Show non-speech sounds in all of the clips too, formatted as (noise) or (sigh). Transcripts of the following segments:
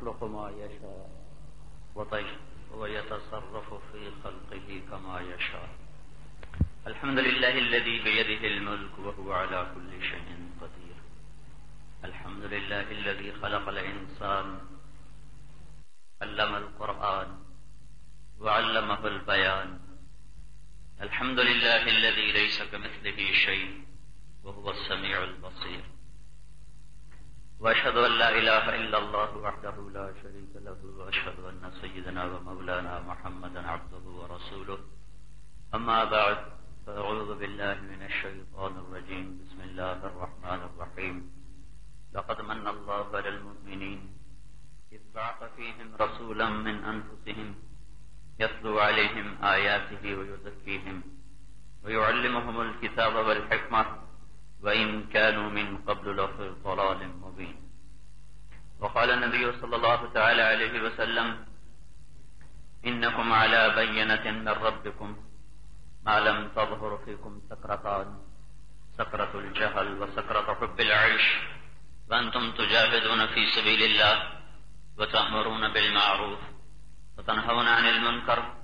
يخلق ما يشاء. ويتصرف في خلقه كما يشاء. الحمد لله الذي بيده الملك وهو على كل شيء قدير. الحمد لله الذي خلق الإنسان علم القرآن وعلمه البيان. الحمد لله الذي ليس كمثله شيء وهو السميع البصير. وأشهد أن لا إله إلا الله وحده لا شريك له وأشهد أن سيدنا ومولانا محمدا عبده ورسوله. أما بعد فأعوذ بالله من الشيطان الرجيم. بسم الله الرحمن الرحيم. لقد من الله على المؤمنين. إذ بعث فيهم رسولا من أنفسهم يتلو عليهم آياته ويزكيهم ويعلمهم الكتاب والحكمة وإن كانوا من قبل لفي ضلال مبين. وقال النبي صلى الله تعالى عليه وسلم إنكم على بينة من ربكم ما لم تظهر فيكم سكرتان سكرة الجهل وسكرة حب العيش. وأنتم تجاهدون في سبيل الله وتأمرون بالمعروف وتنهون عن المنكر.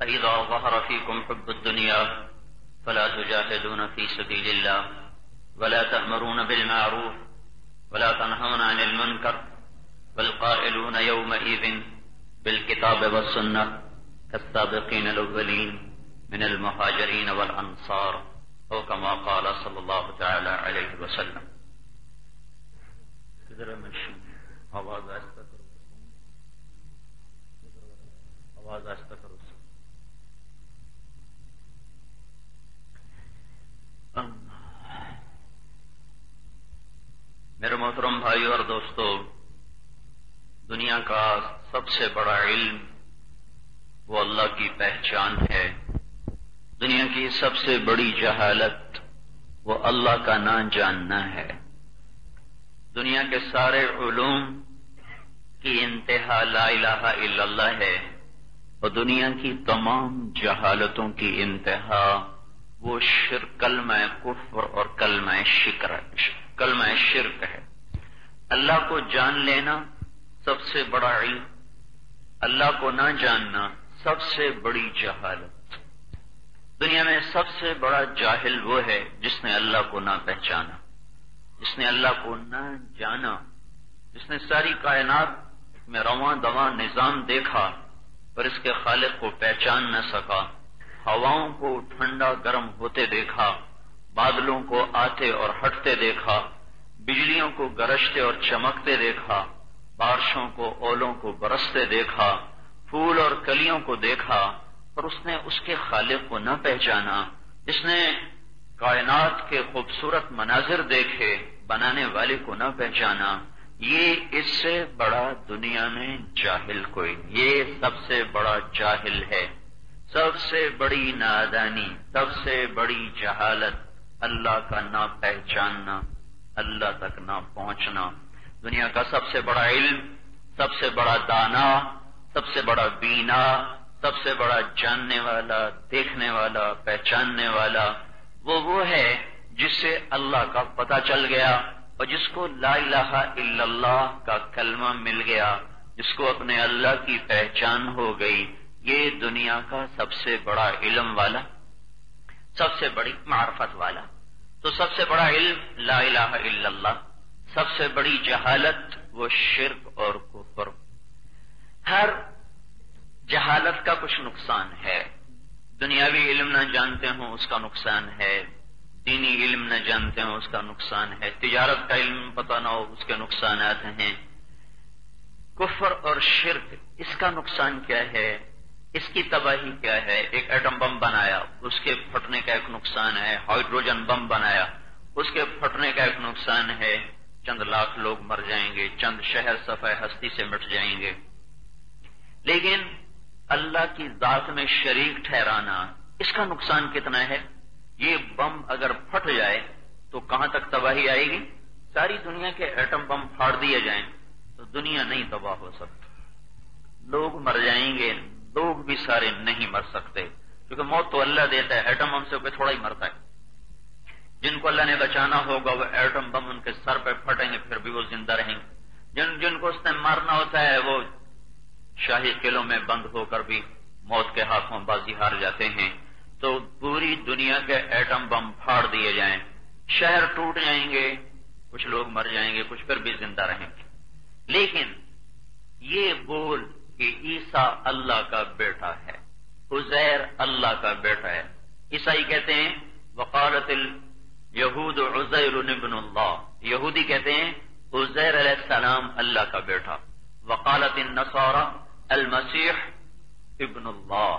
فإذا ظهر فيكم حب الدنيا فلا تجاهدون في سبيل الله. ولا تأمرون بالمعروف ولا تنهون عن المنكر والقائلون يومئذ بالكتاب والسنة كالسابقين الأولين من المهاجرين والأنصار أو كما قال صلى الله تعالى عليه وسلم آواز آہستہ کرو آواز آہستہ کرو میرے محترم بھائی اور دوستو، دنیا کا سب سے بڑا علم وہ اللہ کی پہچان ہے۔ دنیا کی سب سے بڑی جہالت وہ اللہ کا نہ جاننا ہے۔ دنیا کے سارے علوم کی انتہا لا الہ الا اللہ ہے اور دنیا کی تمام جہالتوں کی انتہا وہ شرک، کلمہ کفر اور کلمہ شکر کلمہ شرک ہے۔ اللہ کو جان لینا سب سے بڑا علم، اللہ کو نہ جاننا سب سے بڑی جہالت۔ دنیا میں سب سے بڑا جاہل وہ ہے جس نے اللہ کو نہ پہچانا، جس نے اللہ کو نہ جانا، جس نے ساری کائنات میں رواں دواں نظام دیکھا پر اس کے خالق کو پہچان نہ سکا، ہواؤں کو ٹھنڈا گرم ہوتے دیکھا۔ بادلوں کو آتے اور ہٹتے دیکھا، بجلیوں کو گرجتے اور چمکتے دیکھا، بارشوں کو، اولوں کو برستے دیکھا، پھول اور کلیوں کو دیکھا اور اس نے اس کے خالق کو نہ پہچانا۔ اس نے کائنات کے خوبصورت مناظر دیکھے، بنانے والے کو نہ پہچانا۔ یہ اس سے بڑا دنیا میں جاہل کوئی یہ سب سے بڑا جاہل ہے۔ سب سے بڑی نادانی، سب سے بڑی جہالت۔ اللہ کا نہ پہچاننا، اللہ تک نہ پہنچنا۔ دنیا کا سب سے بڑا علم، سب سے بڑا دانا، سب سے بڑا بینا، سب سے بڑا جاننے والا، دیکھنے والا، پہچاننے والا، وہ وہ ہے جس سے اللہ کا پتہ چل گیا اور جس کو لا الہ الا اللہ کا کلمہ مل گیا، جس کو اپنے اللہ کی پہچان ہو گئی۔ یہ دنیا کا سب سے بڑا علم والا سب سے بڑی معرفت والا۔ تو سب سے بڑا علم لا الہ الا اللہ، سب سے بڑی جہالت وہ شرک اور کفر۔ ہر جہالت کا کچھ نقصان ہے۔ دنیاوی علم نہ جانتے ہوں اس کا نقصان ہے، دینی علم نہ جانتے ہوں اس کا نقصان ہے۔ تجارت کا علم پتہ نہ ہو اس کے نقصانات ہیں۔ کفر اور شرک اس کا نقصان کیا ہے؟ اس کی تباہی کیا ہے؟ ایک ایٹم بم بنایا، اس کے پھٹنے کا ایک نقصان ہے ہائیڈروجن بم بنایا، اس کے پھٹنے کا ایک نقصان ہے، چند لاکھ لوگ مر جائیں گے، چند شہر صفائی ہستی سے مٹ جائیں گے۔ لیکن اللہ کی ذات میں شریک ٹھہرانا اس کا نقصان کتنا ہے؟ یہ بم اگر پھٹ جائے تو کہاں تک تباہی آئے گی؟ ساری دنیا کے ایٹم بم پھاڑ دیے جائیں تو دنیا نہیں تباہ ہو سکتی۔ لوگ مر جائیں گے لوگ بھی سارے نہیں مر سکتے، کیونکہ موت تو اللہ دیتا ہے، ایٹم بم سے کوئی تھوڑا ہی مرتا ہے۔ جن کو اللہ نے بچانا ہوگا، وہ ایٹم بم ان کے سر پہ پھٹیں گے، پھر بھی وہ زندہ رہیں گے۔ جن جن کو اس نے مارنا ہوتا ہے، وہ شاہی قلعوں میں بند ہو کر بھی موت کے ہاتھوں بازی ہار جاتے ہیں۔ تو پوری دنیا کے ایٹم بم پھاڑ دیے جائیں۔ شہر ٹوٹ جائیں گے، کچھ لوگ مر جائیں گے، کچھ پھر بھی زندہ رہیں گے۔ لیکن یہ بول کہ عیسا اللہ کا بیٹا ہے، عزیر اللہ کا بیٹا ہے۔ عیسائی کہتے ہیں، وقالت یہود عزیر ابن اللہ۔ یہودی کہتے ہیں، عزیر علیہ السلام اللہ کا بیٹا۔ وقالت النصارى المسیح ابن اللہ۔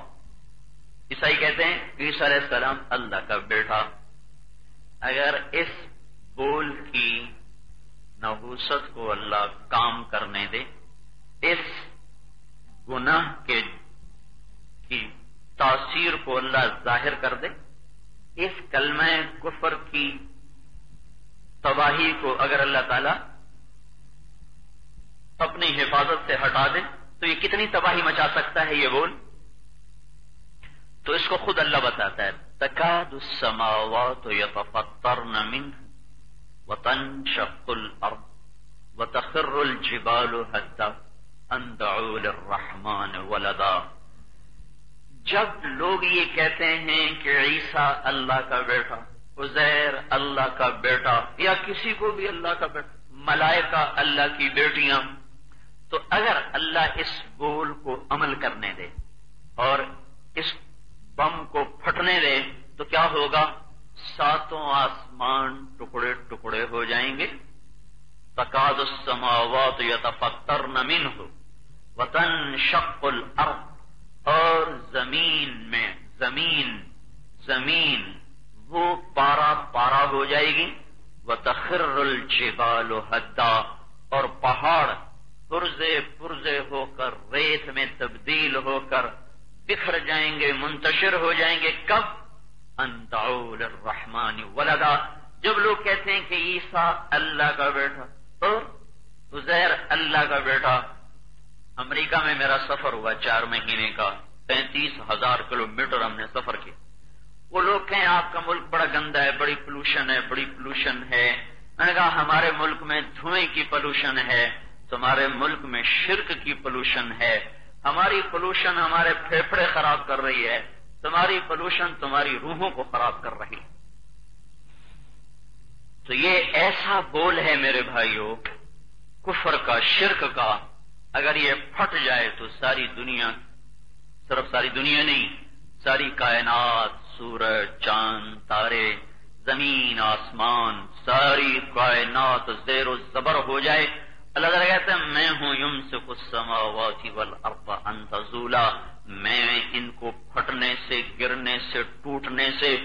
عیسائی کہتے ہیں، عیسیٰ علیہ السلام اللہ کا بیٹا۔ اگر اس بول کی نحوست کو اللہ کام کرنے دے، اس گناہ کے کی تاثیر کو اللہ ظاہر کر دے۔ اس کلمہ کفر کی تباہی کو اگر اللہ تعالی اپنی حفاظت سے ہٹا دے، تو یہ کتنی تباہی مچا سکتا ہے یہ بول؟ تو اس کو خود اللہ بتاتا ہے۔ تکاد السماوات يتفطرن منه وتنشق الارض وتخر الجبال حتى ان دعوا للرحمن ولدا۔ جب لوگ یہ کہتے ہیں کہ عیسیٰ اللہ کا بیٹا، عزیر اللہ کا بیٹا، یا کسی کو بھی اللہ کا بیٹا، ملائکہ اللہ کی بیٹیاں، تو اگر اللہ اس بول کو عمل کرنے دے اور اس بم کو پھٹنے دے، تو کیا ہوگا؟ ساتوں آسمان ٹکڑے ٹکڑے ہو جائیں گے۔ تقاد السماوات یتفطرن منه وتنشق الارض اور زمین میں زمین زمین، وہ پارا پارا ہو جائے گی۔ وہ تخر الجبال حدا اور پہاڑ پرزے پرزے ہو کر، ریت میں تبدیل ہو کر بکھر جائیں گے، منتشر ہو جائیں گے۔ کب؟ انتعول الرحمن ولدا۔ جب لوگ کہتے ہیں کہ عیسیٰ اللہ کا بیٹا اور زیر اللہ کا بیٹا۔ امریکہ میں میرا سفر ہوا چار مہینے کا، پینتیس ہزار کلو میٹر ہم نے سفر کیا۔ وہ لوگ کہیں آپ کا ملک بڑا گندا ہے، بڑی پولوشن ہے، بڑی پولوشن ہے۔ میں نے کہا، ہمارے ملک میں دھوئیں کی پولوشن ہے، تمہارے ملک میں شرک کی پولوشن ہے۔ ہماری پولوشن ہمارے پھیپڑے خراب کر رہی ہے۔ تمہاری پولوشن تمہاری روحوں کو خراب کر رہی تو یہ ایسا بول ہے میرے بھائیوں، کفر کا، شرک کا۔ اگر یہ پھٹ جائے تو ساری دنیا، صرف ساری دنیا نہیں، ساری کائنات، سورج، چاند، تارے، زمین، آسمان، ساری کائنات زیر و زبر ہو جائے۔ اللہ تعالیٰ کہتے ہیں، میں ہوں یم سے کچھ والارض ان تزولا میں ان کو پھٹنے سے، گرنے سے، ٹوٹنے سے،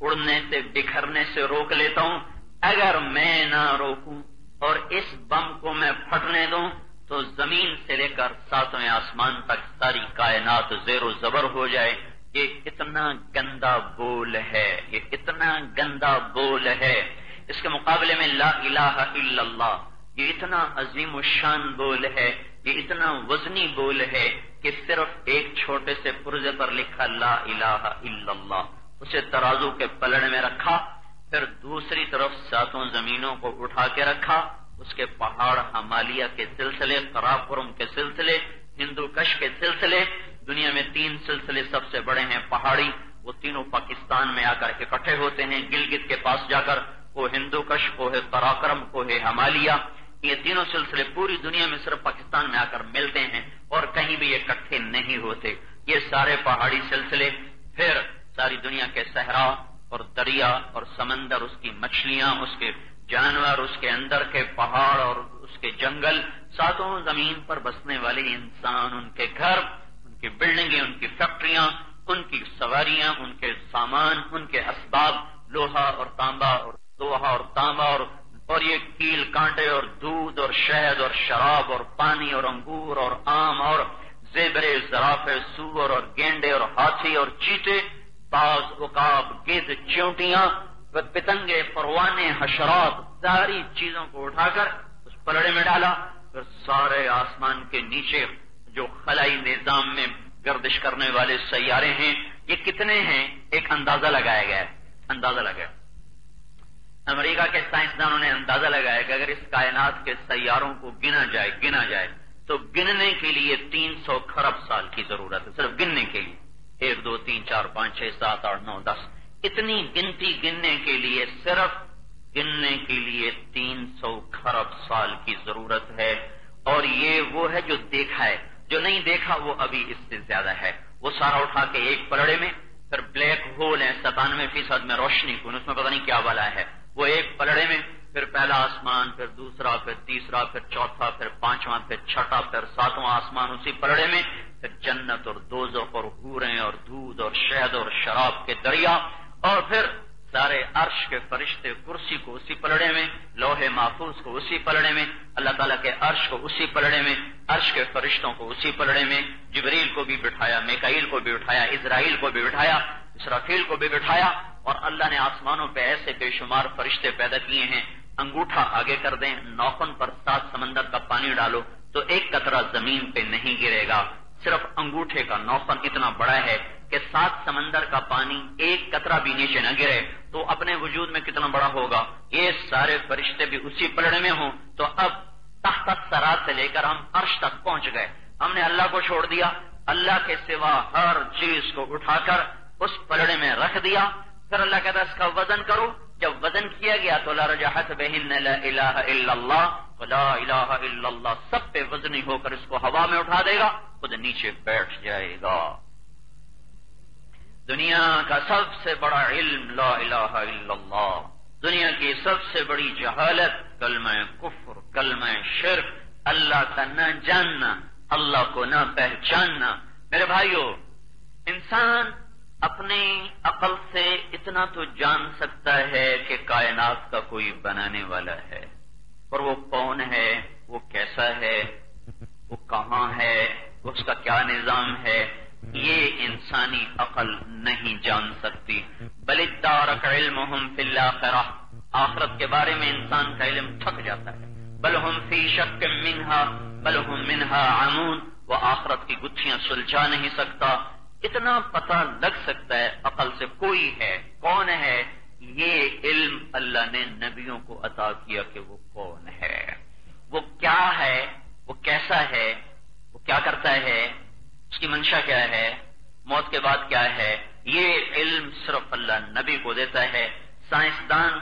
اڑنے سے، بکھرنے سے روک لیتا ہوں۔ اگر میں نہ روکوں اور اس بم کو میں پھٹنے دوں تو زمین سے لے کر ساتویں آسمان تک ساری کائنات زیر و زبر ہو جائے۔ یہ اتنا گندا بول ہے، یہ اتنا گندا بول ہے۔ اس کے مقابلے میں لا الہ الا اللہ، یہ اتنا عظیم و شان بول ہے، یہ اتنا وزنی بول ہے کہ صرف ایک چھوٹے سے پرزے پر لکھا لا الہ الا اللہ، اسے ترازو کے پلڑ میں رکھا، پھر دوسری طرف ساتوں زمینوں کو اٹھا کے رکھا۔ اس کے پہاڑ ہمالیہ کے سلسلے قراپورم کے سلسلے، ہندو کش کے سلسلے، دنیا میں تین سلسلے سب سے بڑے ہیں پہاڑی، وہ تینوں پاکستان میں آ کر اکٹھے ہوتے ہیں، گلگت کے پاس جا کر، وہ ہندو کش کو ہے قراکرم کو ہے ہمالیہ، یہ تینوں سلسلے پوری دنیا میں صرف پاکستان میں آ کر ملتے ہیں اور کہیں بھی یہ اکٹھے نہیں ہوتے۔ یہ سارے پہاڑی سلسلے، پھر ساری دنیا کے صحرا اور دریا اور سمندر، اس کی مچھلیاں، اس کے جانور اس کے اندر کے پہاڑ اور اس کے جنگل، ساتوں زمین پر بسنے والے انسان، ان کے گھر، ان کی بلڈنگیں ان کی فیکٹریاں ان کی سواریاں، ان کے سامان، ان کے اسباب، لوہا اور تانبا اور لوہا اور تانبا اور اور یہ کیل کانٹے اور دودھ اور شہد اور شراب اور پانی اور انگور اور آم اور زیبرے، زرافے، سور اور گینڈے اور ہاتھی اور چیتے باز اکاب گد چونٹیاں پتنگے پروانے حشرات ساری چیزوں کو اٹھا کر اس پلڑے میں ڈالا، پھر سارے آسمان کے نیچے جو خلائی نظام میں گردش کرنے والے سیارے ہیں، یہ کتنے ہیں؟ ایک اندازہ لگایا گیا ہے، اندازہ لگایا۔ امریکہ کے سائنسدانوں نے اندازہ لگایا کہ اگر اس کائنات کے سیاروں کو گنا جائے گنا جائے، تو گننے کے لیے تین سو خرب سال کی ضرورت ہے، صرف گننے کے لیے۔ ایک، دو، تین، چار، پانچ، چھ، سات، آٹھ، نو، دس اتنی گنتی گننے کے لیے صرف گننے کے لیے تین سو خرب سال کی ضرورت ہے اور یہ وہ ہے جو دیکھا ہے۔ جو نہیں دیکھا وہ ابھی اس سے زیادہ ہے۔ وہ سارا اٹھا کے ایک پلڑے میں، پھر بلیک ہول ہے ستانوے فیصد میں روشنی کو اس میں پتہ نہیں کیا والا ہے۔ وہ ایک پلڑے میں، پھر پہلا آسمان، پھر دوسرا، پھر تیسرا، پھر چوتھا، پھر پانچواں، پھر چھٹا، پھر ساتواں آسمان اسی پلڑے میں۔ پھر جنت اور دوزخ اور حوریں اور دودھ اور شہد اور شراب کے دریا۔ اور پھر سارے عرش کے فرشتے کرسی کو اسی پلڑے میں لوہے محفوظ کو اسی پلڑے میں، اللہ تعالیٰ کے عرش کو اسی پلڑے میں، عرش کے فرشتوں کو اسی پلڑے میں، جبریل کو بھی بٹھایا، میکائیل کو بھی بٹھایا، اسرائیل کو بھی بٹھایا، اسرافیل کو بھی بٹھایا، اور اللہ نے آسمانوں پہ ایسے بے شمار فرشتے پیدا کیے ہیں، انگوٹھا آگے کر دیں، نوکن پر سات سمندر کا پانی ڈالو، تو ایک قطرہ زمین پہ نہیں گرے گا، صرف انگوٹھے کا نوکن اتنا بڑا ہے کہ سات سمندر کا پانی ایک قطرہ بھی نیچے نہ گرے تو اپنے وجود میں کتنا بڑا ہوگا؟ یہ سارے فرشتے بھی اسی پلڑے میں ہوں۔ تو اب تخت سرات سے لے کر ہم عرش تک پہنچ گئے۔ ہم نے اللہ کو چھوڑ دیا۔ اللہ کے سوا ہر چیز کو اٹھا کر اس پلڑے میں رکھ دیا۔ پھر اللہ کہتا اس کا وزن کرو۔ جب وزن کیا گیا تو لا رجحت بہن، لا الہ الا اللہ لا الہ الا اللہ، سب پہ وزنی ہو کر اس کو ہوا میں اٹھا دے گا۔ خود نیچے بیٹھ جائے گا۔ دنیا کا سب سے بڑا علم لا الہ الا اللہ، دنیا کی سب سے بڑی جہالت، کلمہ کفر، کلمہ شرک، اللہ کا نہ جاننا، اللہ کو نہ پہچاننا۔ میرے بھائیوں انسان اپنی عقل سے اتنا تو جان سکتا ہے کہ کائنات کا کوئی بنانے والا ہے اور وہ کون ہے، وہ کیسا ہے، وہ کہاں ہے، اس کا کیا نظام ہے یہ انسانی عقل نہیں جان سکتی۔ بلدار علم فی آخرت کے بارے میں انسان کا علم تھک جاتا ہے۔ بل ہم فی شک منہا، بل ہم منہا عمون۔ وہ آخرت کی گتھیاں سلجھا نہیں سکتا۔ اتنا پتہ لگ سکتا ہے عقل سے کوئی ہے، کون ہے؟ یہ علم اللہ نے نبیوں کو عطا کیا کہ وہ کون ہے۔ وہ کیا ہے؟ وہ کیسا ہے؟ وہ کیا کرتا ہے؟ اس کی منشا کیا ہے؟ موت کے بعد کیا ہے؟ یہ علم صرف اللہ نبی کو دیتا ہے۔ سائنسدان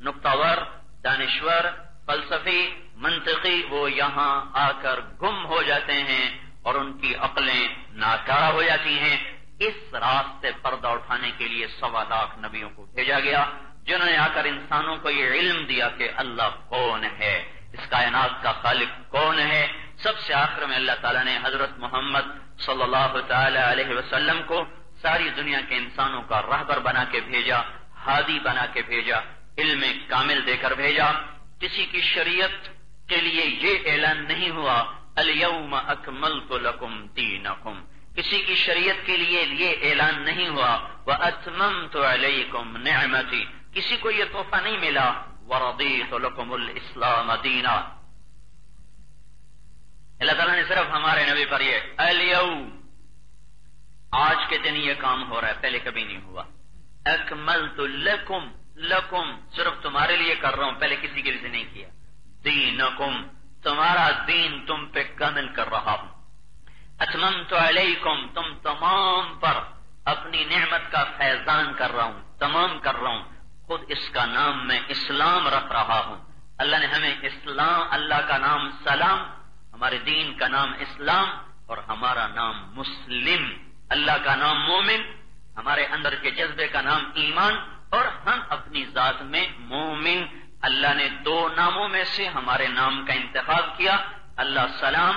نقطور دانشور، فلسفی، منطقی وہ یہاں آ کر گم ہو جاتے ہیں اور ان کی عقلیں ناکارہ ہو جاتی ہیں۔ اس راستے پردہ اٹھانے کے لیے سوا لاکھ نبیوں کو بھیجا گیا، جنہوں نے آ کر انسانوں کو یہ علم دیا کہ اللہ کون ہے؟ اس کائنات کا خالق کون ہے؟ سب سے آخر میں اللہ تعالیٰ نے حضرت محمد صلی اللہ تعالی علیہ وسلم کو ساری دنیا کے انسانوں کا رہبر بنا کے بھیجا، ہادی بنا کے بھیجا، علم کامل دے کر بھیجا۔ کسی کی شریعت کے لیے یہ اعلان نہیں ہوا اليوم اکملت لکم دینکم کسی کی شریعت کے لیے یہ اعلان نہیں ہوا وہ اتممت علیکم نعمتی کسی کو یہ تحفہ نہیں ملا، ورضیت لکم الاسلام دینا اللہ تعالیٰ نے صرف ہمارے نبی پر یہ اليوم آج کے دن یہ کام ہو رہا ہے، پہلے کبھی نہیں ہوا۔ اکملت لکم لکم، صرف تمہارے لیے کر رہا ہوں، پہلے کسی کے لیے نہیں کیا۔ دینکم، تمہارا دین تم پہ کامل کر رہا ہوں۔ اتمم تو علیکم، تم تمام پر اپنی نعمت کا فیضان کر رہا ہوں، تمام کر رہا ہوں۔ خود اس کا نام میں اسلام رکھ رہا ہوں۔ اللہ نے ہمیں اسلام، اللہ کا نام سلام ہمارے دین کا نام اسلام اور ہمارا نام مسلم۔ اللہ کا نام مومن، ہمارے اندر کے جذبے کا نام ایمان، اور ہم اپنی ذات میں مومن۔ اللہ نے دو ناموں میں سے ہمارے نام کا انتخاب کیا۔ اللہ سلام،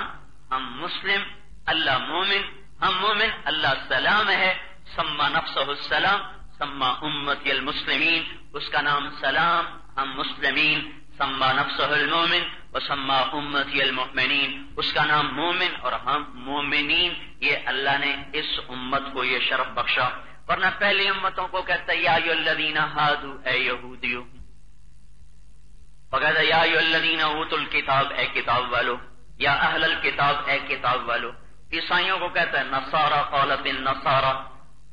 ہم مسلم، اللہ مومن۔ ہم مومن، اللہ سلام ہے۔ سما نفس السلام، سما امت المسلمین۔ اس کا نام سلام، ہم مسلمین۔ سما نفس المومن و سما امت المؤمنین اس کا نام مومن اور ہم مومنین۔ یہ اللہ نے اس امت کو یہ شرف بخشا۔ ورنہ پہلی امتوں کو کہتا یا الذین ہادو، اے یہودیو۔ وغیرہ، یا الذین اوت الکتاب، اے کتاب والو۔ یا اہل الکتاب، اے کتاب والو۔ عیسائیوں کو کہتا ہے نصارا، قالت النصارا۔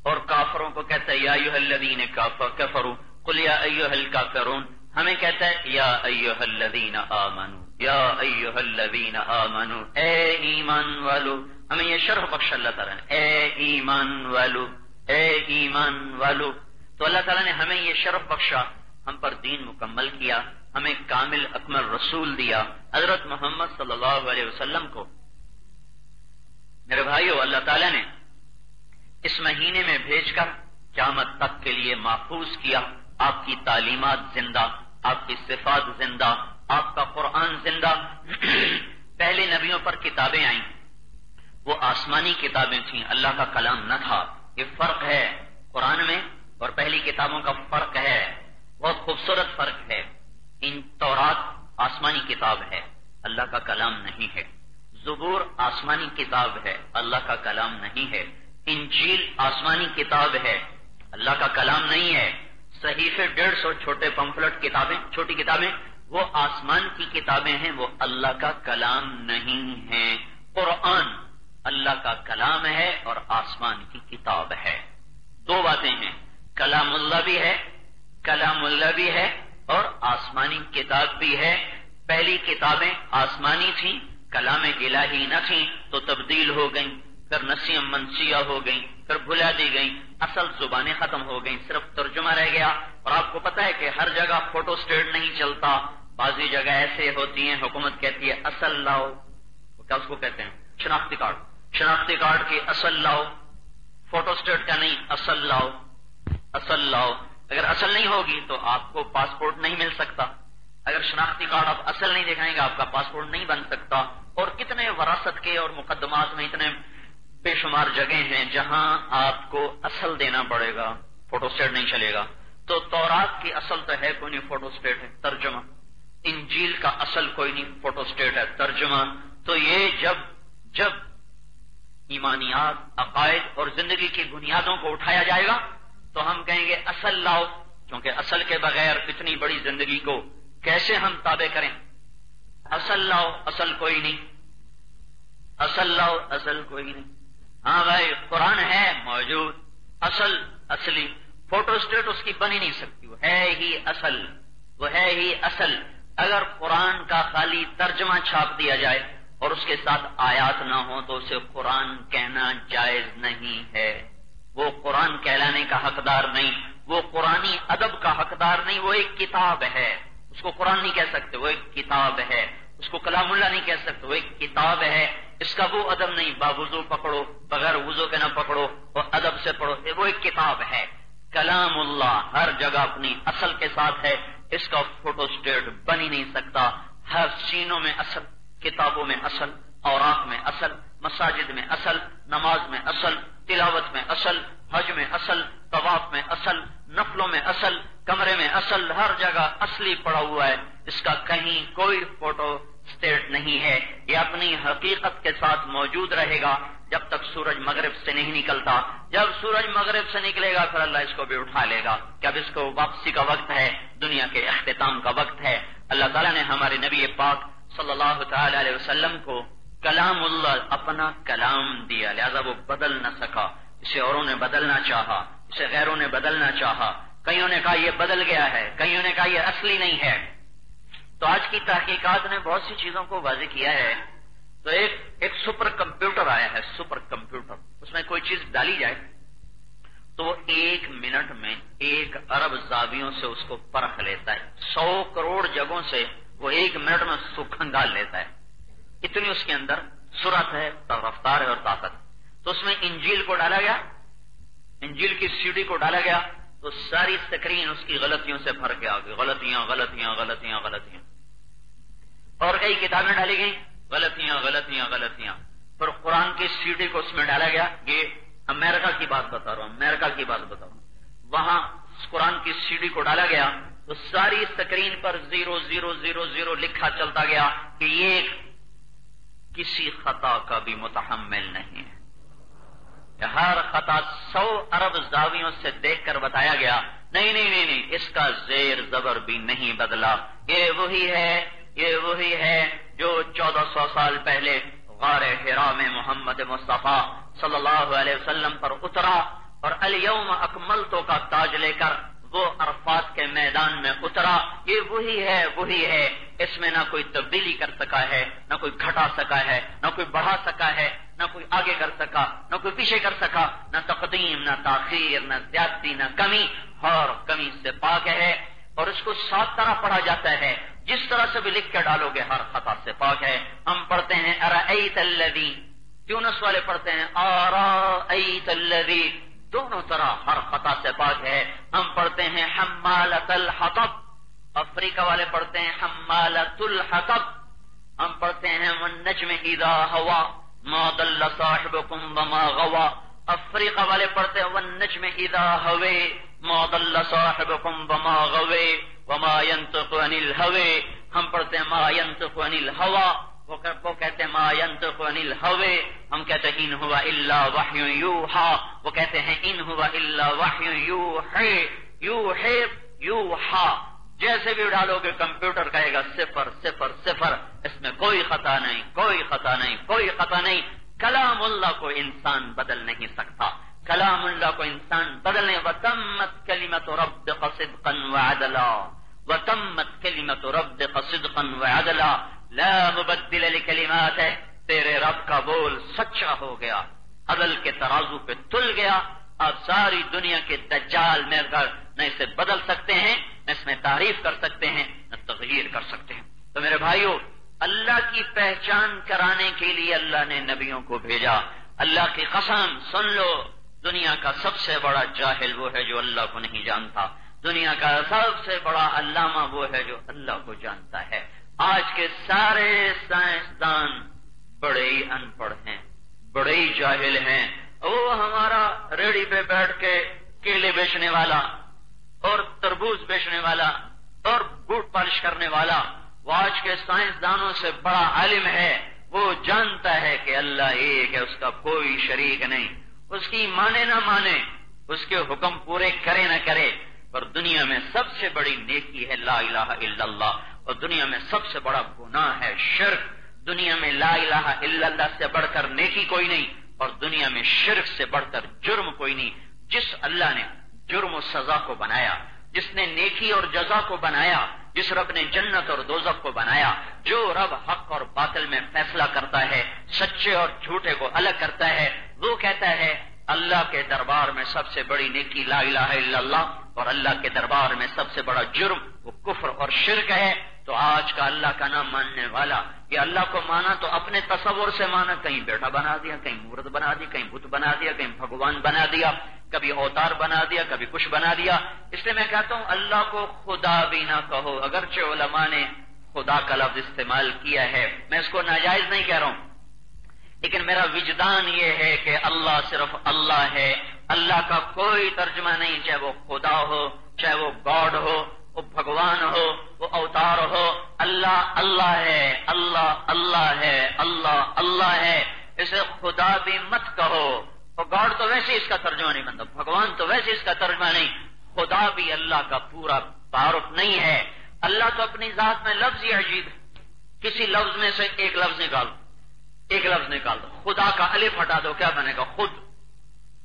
اور کافروں کو کہتا ہے یا الذین کفروا۔ قل یا ایها الکافرون۔ ہمیں کہتا ہے، یا ایوہ الذین آمنو، یا ایوہ الذین آمنو، اے ایمان والو، ہمیں یہ شرف بخش اللہ تعالیٰ نے، اے ایمان والو، اے ایمان والو، تو اللہ تعالیٰ نے ہمیں یہ شرف بخشا، ہم پر دین مکمل کیا، ہمیں کامل اکمل رسول دیا، حضرت محمد صلی اللہ علیہ وسلم کو۔ میرے بھائیو، اللہ تعالیٰ نے اس مہینے میں بھیج کر قیامت تک کے لیے محفوظ کیا۔ آپ کی تعلیمات زندہ، آپ کی صفات زندہ، آپ کا قرآن زندہ۔ (clears throat) پہلے نبیوں پر کتابیں آئیں۔ وہ آسمانی کتابیں تھیں۔ اللہ کا کلام نہ تھا۔ یہ فرق ہے قرآن میں اور پہلی کتابوں کا فرق ہے۔ بہت خوبصورت فرق ہے۔ ان تورات آسمانی کتاب ہے۔ اللہ کا کلام نہیں ہے۔ زبور آسمانی کتاب ہے۔ اللہ کا کلام نہیں ہے۔ انجیل آسمانی کتاب ہے۔ اللہ کا کلام نہیں ہے۔ صحیح ڈیڑھ سو چھوٹے پمفلٹ کتابیں، چھوٹی کتابیں، وہ آسمان کی کتابیں ہیں، وہ اللہ کا کلام نہیں ہے قرآن اللہ کا کلام ہے اور آسمان کی کتاب ہے۔ دو باتیں ہیں، کلام اللہ بھی ہے، کلام اللہ بھی ہے اور آسمانی کتاب بھی ہے۔ پہلی کتابیں آسمانی تھیں، کلام الہی نہ تھیں، تو تبدیل ہو گئیں۔ پھر نسیم منسیہ ہو گئیں پھر بھلا دی گئیں، اصل زبانیں ختم ہو گئیں، صرف ترجمہ رہ گیا۔ اور آپ کو پتا ہے کہ ہر جگہ فوٹو اسٹیٹ نہیں چلتا، بعضی جگہ ایسے ہوتی ہیں، حکومت کہتی ہے اصل لاؤ۔ کیا اس کو کہتے ہیں؟ شناختی کارڈ۔ شناختی کارڈ کی اصل لاؤ۔ فوٹو اسٹیٹ کا نہیں، اصل لاؤ۔ اصل لاؤ۔ اگر اصل نہیں ہوگی تو آپ کو پاسپورٹ نہیں مل سکتا۔ اگر شناختی کارڈ آپ اصل نہیں دکھائیں گے، آپ کا پاسپورٹ نہیں بن سکتا۔ اور کتنے وراثت کے اور مقدمات میں اتنے بے شمار جگہ ہیں جہاں آپ کو اصل دینا پڑے گا فوٹو اسٹیٹ نہیں چلے گا۔ تو تورات کی اصل تو ہے کوئی نہیں فوٹو اسٹیٹ ہے؟ ترجمہ۔ انجیل کا اصل کوئی نہیں فوٹو اسٹیٹ ہے۔ ترجمہ۔ تو یہ جب جب ایمانیات، عقائد اور زندگی کی بنیادوں کو اٹھایا جائے گا، تو ہم کہیں گے اصل لاؤ، کیونکہ اصل کے بغیر اتنی بڑی زندگی کو کیسے ہم تابع کریں؟ اصل لاؤ، اصل کوئی نہیں۔ اصل لاؤ، اصل کوئی نہیں۔ ہاں بھائی، قرآن ہے موجود، اصل، اصلی۔ فوٹو اسٹیٹ اس کی بن ہی نہیں سکتی، وہ ہے ہی اصل، وہ ہے ہی اصل۔ اگر قرآن کا خالی ترجمہ چھاپ دیا جائے اور اس کے ساتھ آیات نہ ہو تو اسے قرآن کہنا جائز نہیں ہے۔ وہ قرآن کہلانے کا حقدار نہیں، وہ قرآنی ادب کا حقدار نہیں، وہ ایک کتاب ہے۔ اس کو قرآن نہیں کہہ سکتے، وہ ایک کتاب ہے۔ اس کو کلام اللہ نہیں کہہ سکتے، وہ ایک کتاب ہے، اس کا وہ ادب نہیں، باوضو پکڑو، بغیر وضو کے نہ پکڑو وہ ادب سے پڑھو وہ ایک کتاب ہے۔ کلام اللہ ہر جگہ اپنی اصل کے ساتھ ہے، اس کا فوٹو اسٹیٹ بن ہی نہیں سکتا۔ ہر سینوں میں اصل، کتابوں میں اصل، اوراق میں اصل، مساجد میں اصل، نماز میں اصل، تلاوت میں اصل، حج میں اصل، طواف میں اصل، نفلوں میں اصل کمرے میں اصل ہر جگہ اصلی پڑا ہوا ہے۔ اس کا کہیں کوئی فوٹو اسٹیٹ نہیں ہے۔ یہ اپنی حقیقت کے ساتھ موجود رہے گا۔ جب تک سورج مغرب سے نہیں نکلتا، جب سورج مغرب سے نکلے گا، پھر اللہ اس کو بھی اٹھا لے گا۔ کہ اب اس کو واپسی کا وقت ہے، دنیا کے اختتام کا وقت ہے۔ اللہ تعالیٰ نے ہمارے نبی پاک صلی اللہ تعالی علیہ وسلم کو کلام اللہ، اپنا کلام دیا۔ لہذا وہ بدل نہ سکا۔ اسے اوروں نے بدلنا چاہا، اسے غیروں نے بدلنا چاہا۔ کئیوں نے کہا یہ بدل گیا ہے، کئیوں نے کہا یہ اصلی نہیں ہے۔ تو آج کی تحقیقات نے بہت سی چیزوں کو واضح کیا ہے۔ تو ایک ایک سپر کمپیوٹر آیا ہے، سپر کمپیوٹر۔ اس میں کوئی چیز ڈالی جائے تو وہ ایک منٹ میں ایک ارب زاویوں سے اس کو پرکھ لیتا ہے۔ سو کروڑ جگہوں سے وہ ایک منٹ میں سکھن ڈال لیتا ہے۔ اتنی اس کے اندر سرت ہے، رفتار ہے اور طاقت۔ تو اس میں انجیل کو ڈالا گیا، انجیل کی سیڑھی کو ڈالا گیا۔ تو ساری سکرین اس کی غلطیوں سے بھر کے آ گئی غلطیاں غلطیاں غلطیاں غلطیاں۔ اور کئی کتابیں ڈالی گئیں، غلطیاں غلطیاں غلطیاں۔ پھر قرآن کی سیڑھی کو اس میں ڈالا گیا یہ امریکہ کی بات بتا رہا ہوں، امریکہ کی بات بتا رہا ہوں۔ وہاں قرآن کی سیڑھی کو ڈالا گیا تو ساری سکرین پر زیرو زیرو زیرو زیرو لکھا چلتا گیا کہ یہ کسی خطا کا بھی متحمل نہیں ہے۔ ہر خطا سو ارب زاویوں سے دیکھ کر بتایا گیا، نہیں نہیں نہیں نہیں، اس کا زیر زبر بھی نہیں بدلا۔ یہ وہی ہے، یہ وہی ہے جو چودہ سو سال پہلے غار ہرا میں محمد مصطفیٰ صلی اللہ علیہ وسلم پر اترا اور الیوم اکمل تو کا تاج لے کر وہ عرفات کے میدان میں اترا۔ یہ وہی ہے وہی ہے۔ اس میں نہ کوئی تبدیلی کر سکا ہے، نہ کوئی گھٹا سکا ہے، نہ کوئی بڑھا سکا ہے۔ نہ کوئی آگے کر سکا، نہ کوئی پیچھے کر سکا، نہ تقدیم، نہ تاخیر، نہ زیادتی، نہ کمی، اور کمی سے پاک ہے، اور اس کو سات طرح پڑھا جاتا ہے۔ جس طرح سے بھی لکھ کے ڈالو گے، ہر خطا سے پاک ہے۔ ہم پڑھتے ہیں یونس والے پڑھتے ہیں الذی۔ دونوں طرح ہر خطا سے پاک ہے۔ ہم پڑھتے ہیں، حمالت الحطب۔ افریقہ والے پڑھتے ہیں، حمالت الحطب۔ ہم پڑھتے ہیں، والنجم اذا ہوا۔ ما ضل صاحبكم وما غوا افریقہ والے پڑھتے ہیں، والنجم اذا ہوے ما ضل صاحبكم وما غوے وما ينطق عن الهوى. ہم پڑھتے ہیں، ما ينطق عن الهوى. وہ کہتے ہیں، ما ينطق عن الهوى. ہم کہتے ہیں، ان ہوا الا وحی یوحا. وہ کہتے ہیں، ان ہوا الا وحی یوحی. یوحی یوحا. جیسے بھی ڈالو گے، کمپیوٹر کہے گا، صفر صفر صفر۔ اس میں کوئی خطا نہیں، کوئی خطا نہیں، کوئی خطا نہیں۔ کلام اللہ کو انسان بدل نہیں سکتا۔ کلام اللہ کو انسان بدلنے وتمت کلیمت رب صدقا وعدلا۔ وتمت کلیمت رب صدقا وعدلا۔ لا مبدل لکلمات تیرے رب کا بول سچا ہو گیا۔ عدل کے ترازو پہ تل گیا۔ آپ ساری دنیا کے دجال میں گھر نہ اسے بدل سکتے ہیں، نہ اس میں تعریف کر سکتے ہیں، نہ تغیر کر سکتے ہیں۔ تو میرے بھائیوں اللہ کی پہچان کرانے کے لیے اللہ نے نبیوں کو بھیجا۔ اللہ کی قسم، سن لو، دنیا کا سب سے بڑا جاہل وہ ہے جو اللہ کو نہیں جانتا۔ دنیا کا سب سے بڑا علامہ وہ ہے جو اللہ کو جانتا ہے۔ آج کے سارے سائنسدان بڑے ہی ان پڑھ ہیں، بڑے ہی جاہل ہیں۔ وہ ہمارا ریڑی پہ بیٹھ کے کیلے بیچنے والا اور تربوز بیچنے والا اور بوٹ پالش کرنے والا وہ آج کے سائنسدانوں سے بڑا عالم ہے، وہ جانتا ہے کہ اللہ ایک ہے، اس کا کوئی شریک نہیں۔ اس کی مانے نہ مانے، اس کے حکم پورے کرے نہ کرے۔ پر دنیا میں سب سے بڑی نیکی ہے لا الہ الا اللہ، اور دنیا میں سب سے بڑا گناہ ہے شرک۔ دنیا میں لا الہ الا اللہ سے بڑھ کر نیکی کوئی نہیں اور دنیا میں شرک سے بڑھ کر جرم کوئی نہیں۔ جس اللہ نے جرم و سزا کو بنایا، جس نے نیکی اور جزا کو بنایا، جس رب نے جنت اور دوزخ کو بنایا، جو رب حق اور باطل میں فیصلہ کرتا ہے، سچے اور جھوٹے کو الگ کرتا ہے، وہ کہتا ہے، اللہ کے دربار میں سب سے بڑی نیکی لا الہ الا اللہ اور اللہ کے دربار میں سب سے بڑا جرم وہ کفر اور شرک ہے۔ تو آج کا اللہ کا نام ماننے والا، یہ اللہ کو مانا تو اپنے تصور سے مانا، کہیں بیٹا بنا دیا، کہیں مورت بنا دیا کہیں بت بنا دیا، کہیں بھگوان بنا دیا، کبھی اوتار بنا دیا، کبھی کچھ بنا دیا۔ اس لیے میں کہتا ہوں، اللہ کو خدا بھی نہ کہو۔ اگرچہ علماء نے خدا کا لفظ استعمال کیا ہے، میں اس کو ناجائز نہیں کہہ رہا ہوں۔ لیکن میرا وجدان یہ ہے کہ اللہ صرف اللہ ہے۔ اللہ کا کوئی ترجمہ نہیں، چاہے وہ خدا ہو، چاہے وہ گاڈ ہو وہ بھگوان ہو، وہ اوتار ہو، اللہ اللہ ہے، اللہ اللہ ہے، اللہ اللہ ہے۔ اسے خدا بھی مت کہو۔ گاڈ تو ویسے اس کا ترجمہ نہیں بنتا، بھگوان تو ویسے اس کا ترجمہ نہیں۔ خدا بھی اللہ کا پورا تعارف نہیں ہے۔ اللہ تو اپنی ذات میں لفظ ہی عجیب ہے۔ کسی لفظ میں سے ایک لفظ نکال دو، ایک لفظ نکال دو۔ خدا کا الف ہٹا دو، کیا بنے گا؟ خود۔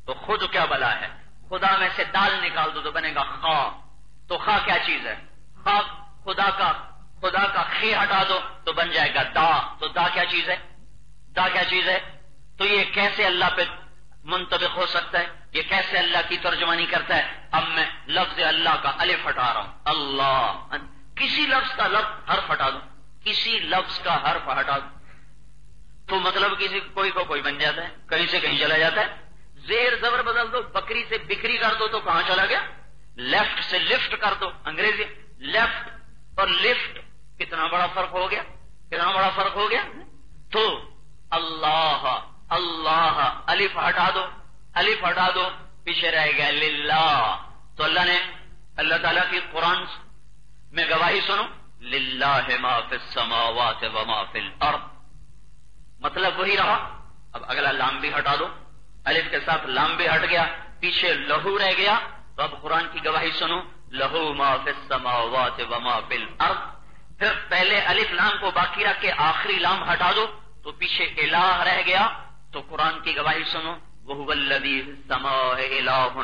تو خود کیا بلا ہے؟ خدا میں سے دال نکال دو تو بنے گا خا تو خا کیا چیز ہے؟ خا خدا کا خدا کا خی ہٹا دو تو بن جائے گا دا۔ تو دا کیا چیز ہے؟ دا کیا چیز ہے؟ تو یہ کیسے اللہ پہ منتبق ہو سکتا ہے؟ یہ کیسے اللہ کی ترجمانی کرتا ہے؟ اب میں لفظ اللہ کا الف ہٹا رہا ہوں۔ اللہ۔ کسی لفظ کا لفظ حرف ہٹا دوں کسی لفظ کا حرف ہٹا دوں تو مطلب کسی کوئی کو کوئی بن جاتا ہے، کہیں سے کہیں چلا جاتا ہے۔ زیر زبر بدل دو، بکری سے بکری کر دو تو کہاں چلا گیا؟ لیفٹ سے لفٹ کر دو، انگریزی لیفٹ اور لفٹ کتنا بڑا فرق ہو گیا؟ کتنا بڑا فرق ہو گیا؟ تو، اللہ اللہ، الف ہٹا دو، الف ہٹا دو، پیچھے رہ گیا للہ۔ تو اللہ نے، اللہ تعالیٰ کی قرآن میں گواہی سنو، للہ ما فی السماوات و ما فی الارض۔ مطلب وہی رہا۔ اب اگلا لام بھی ہٹا دو۔ الف کے ساتھ لام بھی ہٹ گیا، پیچھے لہو رہ گیا۔ تو اب قرآن کی گواہی سنو، لہو ما فی السماوات و ما فی الارض۔ پھر پہلے الف لام کو باقی رکھ کے آخری لام ہٹا دو، تو پیچھے الہ رہ گیا۔ تو قرآن کی گواہی سنو وہ الارض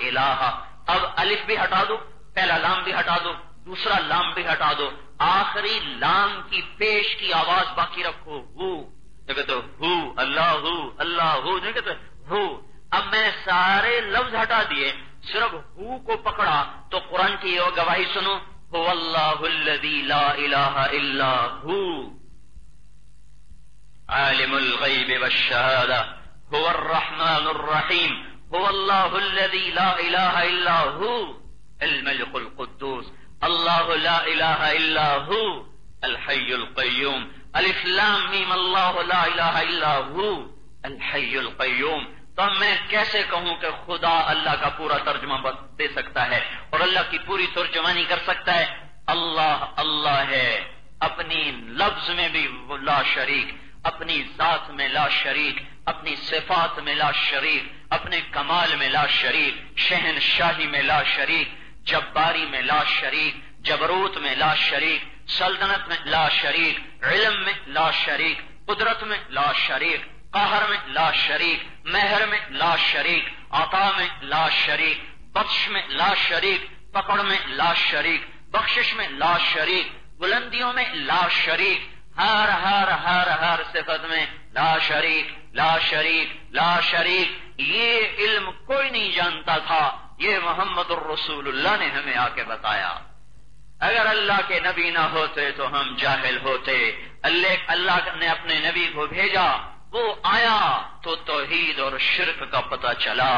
الہ اب الف بھی ہٹا دو، پہلا لام بھی ہٹا دو، دوسرا لام بھی ہٹا دو۔ آخری لام کی پیش کی آواز باقی رکھو، ہو۔ کہتے ہو، اللہ ہو اللہ، ہو۔ نہیں کہتے ہو۔ اب میں نے سارے لفظ ہٹا دیے۔ صرف ہو کو پکڑا تو قرآن کی گواہی سنو، هو اللہ الذي لا الہ الا ہو۔ عالم الغیب والشہادہ، هو الرحمن الرحیم، هو اللہ الذي لا الہ الا ہو۔ الملك القدوس، اللہ لا الہ الا ہو۔ الحی القیوم الاسلام میم، اللہ لا الہ الا ہو۔ الحی القیوم تو میں کیسے کہوں کہ خدا اللہ کا پورا ترجمہ دے سکتا ہے اور اللہ کی پوری ترجمانی کر سکتا ہے اللہ اللہ ہے اپنی لفظ میں بھی لا شریک اپنی ذات میں لا شریک اپنی صفات میں لا شریک اپنے کمال میں لا شریک شہن شاہی میں لا شریک جباری میں لا شریک جبروت میں لا شریک سلطنت میں لا شریک علم میں لا شریک قدرت میں لا شریک قہر میں لا شریک مہر میں لا شریک عطا میں لا شریک بخش میں لا شریک پکڑ میں لا شریک بخشش میں لا شریک بلندیوں میں لا شریک ہر ہر ہر ہر صفت میں لا شریک لا شریک لا شریک یہ علم کوئی نہیں جانتا تھا یہ محمد الرسول اللہ نے ہمیں آ کے بتایا اگر اللہ کے نبی نہ ہوتے تو ہم جاہل ہوتے اللہ اللہ نے اپنے نبی کو بھیجا وہ آیا تو توحید اور شرک کا پتہ چلا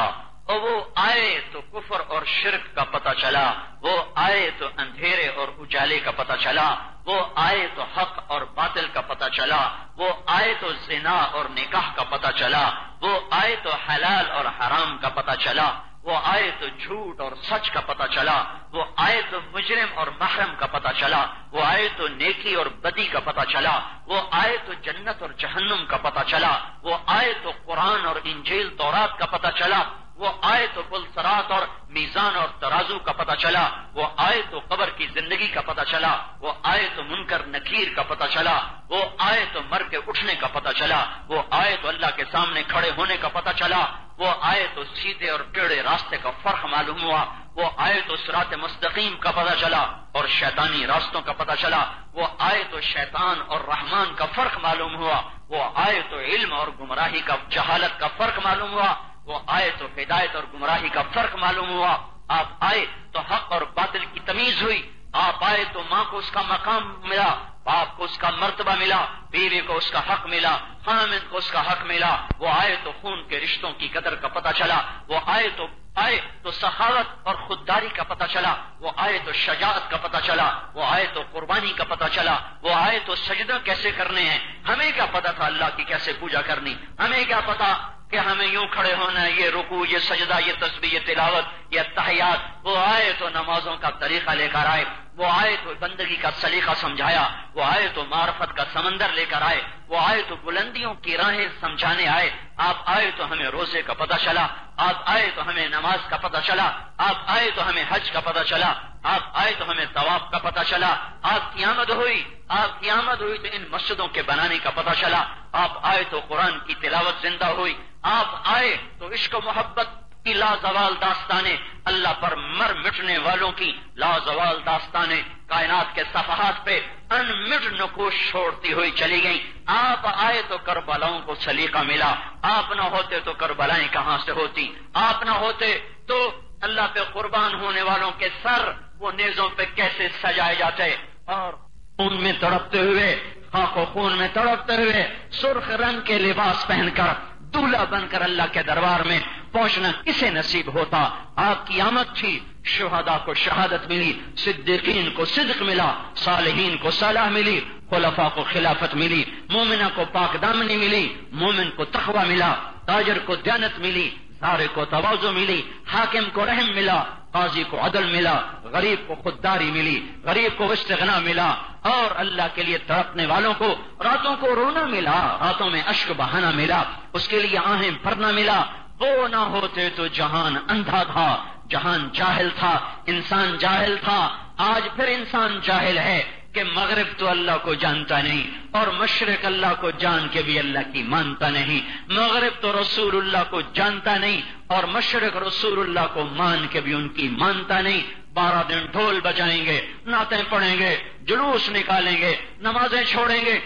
اور وہ آئے تو کفر اور شرک کا پتہ چلا وہ آئے تو اندھیرے اور اجالے کا پتہ چلا وہ آئے تو حق اور باطل کا پتہ چلا وہ آئے تو زنا اور نکاح کا پتہ چلا وہ آئے تو حلال اور حرام کا پتہ چلا وہ آئے تو جھوٹ اور سچ کا پتہ چلا، وہ آئے تو مجرم اور محرم کا پتہ چلا، وہ آئے تو نیکی اور بدی کا پتہ چلا، وہ آئے تو جنت اور جہنم کا پتہ چلا، وہ آئے تو قرآن اور انجیل تورات کا پتہ چلا وہ آئے تو پل سرات اور میزان اور ترازو کا پتہ چلا، وہ آئے تو قبر کی زندگی کا پتہ چلا، وہ آئے تو منکر نکیر کا پتہ چلا، وہ آئے تو مر کے اٹھنے کا پتہ چلا، وہ آئے تو اللہ کے سامنے کھڑے ہونے کا پتہ چلا، وہ آئے تو سیدھے اور ٹیڑے راستے کا فرق معلوم ہوا، وہ آئے تو سرات مستقیم کا پتہ چلا اور شیطانی راستوں کا پتہ چلا، وہ آئے تو شیطان اور رحمان کا فرق معلوم ہوا، وہ آئے تو علم اور گمراہی کا جہالت کا فرق معلوم ہوا وہ آئے تو ہدایت اور گمراہی کا فرق معلوم ہوا۔ آپ آئے تو حق اور باطل کی تمیز ہوئی۔ آپ آئے تو ماں کو اس کا مقام ملا، باپ کو اس کا مرتبہ ملا، بیوی کو اس کا حق ملا حامد کو اس کا حق ملا۔ وہ آئے تو خون کے رشتوں کی قدر کا پتہ چلا۔ وہ آئے تو آئے تو سخاوت اور خودداری کا پتہ چلا۔ وہ آئے تو شجاعت کا پتہ چلا۔ وہ آئے تو قربانی کا پتہ چلا۔ وہ آئے تو سجدہ کیسے کرنے ہیں؟ ہمیں کیا پتا تھا اللہ کی کیسے پوجا کرنی۔ ہمیں کیا پتا کہ ہمیں یوں کھڑے ہونا یہ رکو یہ سجدہ، یہ تصویر یہ تلاوت، یہ تحیات، وہ آئے تو نمازوں کا طریقہ لے کر آئے، وہ آئے تو بندگی کا سلیقہ سمجھایا، وہ آئے تو معرفت کا سمندر لے کر آئے، وہ آئے تو بلندیوں کی راہیں سمجھانے آئے، آپ آئے تو ہمیں روزے کا پتہ چلا، آپ آئے تو ہمیں نماز کا پتہ چلا، آپ آئے تو ہمیں حج کا پتہ چلا، آپ آئے تو ہمیں طواف کا پتہ چلا، آپ کی آمد ہوئی، آپ کی آمد ہوئی تو ان مسجدوں کے بنانے کا پتہ چلا، آپ آئے تو قرآن کی تلاوت زندہ ہوئی آپ آئے تو عشق و محبت کی لازوال داستانیں اللہ پر مر مٹنے والوں کی لازوال داستانیں کائنات کے صفحات پہ ان مٹ نکوش چھوڑتی ہوئی چلی گئی آپ آئے تو کربلاؤں کو سلیقہ ملا۔ آپ نہ ہوتے تو کربلائیں کہاں سے ہوتی؟ آپ نہ ہوتے تو اللہ پہ قربان ہونے والوں کے سر وہ نیزوں پہ کیسے سجائے جاتے؟ اور خون میں تڑپتے ہوئے، خاک و خون میں تڑپتے ہوئے سرخ رنگ کے لباس پہن کر دولہ بن کر اللہ کے دربار میں پہنچنا کسے نصیب ہوتا۔ آپ کی آمد تھی شہدا کو شہادت ملی، صدیقین کو صدق ملا، صالحین کو صلاح ملی خلفا کو خلافت ملی، مومنہ کو پاک دامنی ملی، مومن کو تخوہ ملا، تاجر کو دیانت ملی سارے کو توازو ملی، حاکم کو رحم ملا قاضی کو عدل ملا، غریب کو خودداری ملی، غریب کو وشتغنا ملا، اور اللہ کے لیے تڑپنے والوں کو راتوں کو رونا ملا، راتوں میں اشک بہانا ملا، اس کے لیے آہیں بھرنا ملا۔ وہ نہ ہوتے تو جہان اندھا تھا، جہان جاہل تھا، انسان جاہل تھا، آج پھر انسان جاہل ہے۔ کہ مغرب تو اللہ کو جانتا نہیں اور مشرق اللہ کو جان کے بھی اللہ کی مانتا نہیں مغرب تو رسول اللہ کو جانتا نہیں اور مشرق رسول اللہ کو مان کے بھی ان کی مانتا نہیں بارہ دن ڈھول بجائیں گے، نعتیں پڑھیں گے، جلوس نکالیں گے، نمازیں چھوڑیں گے،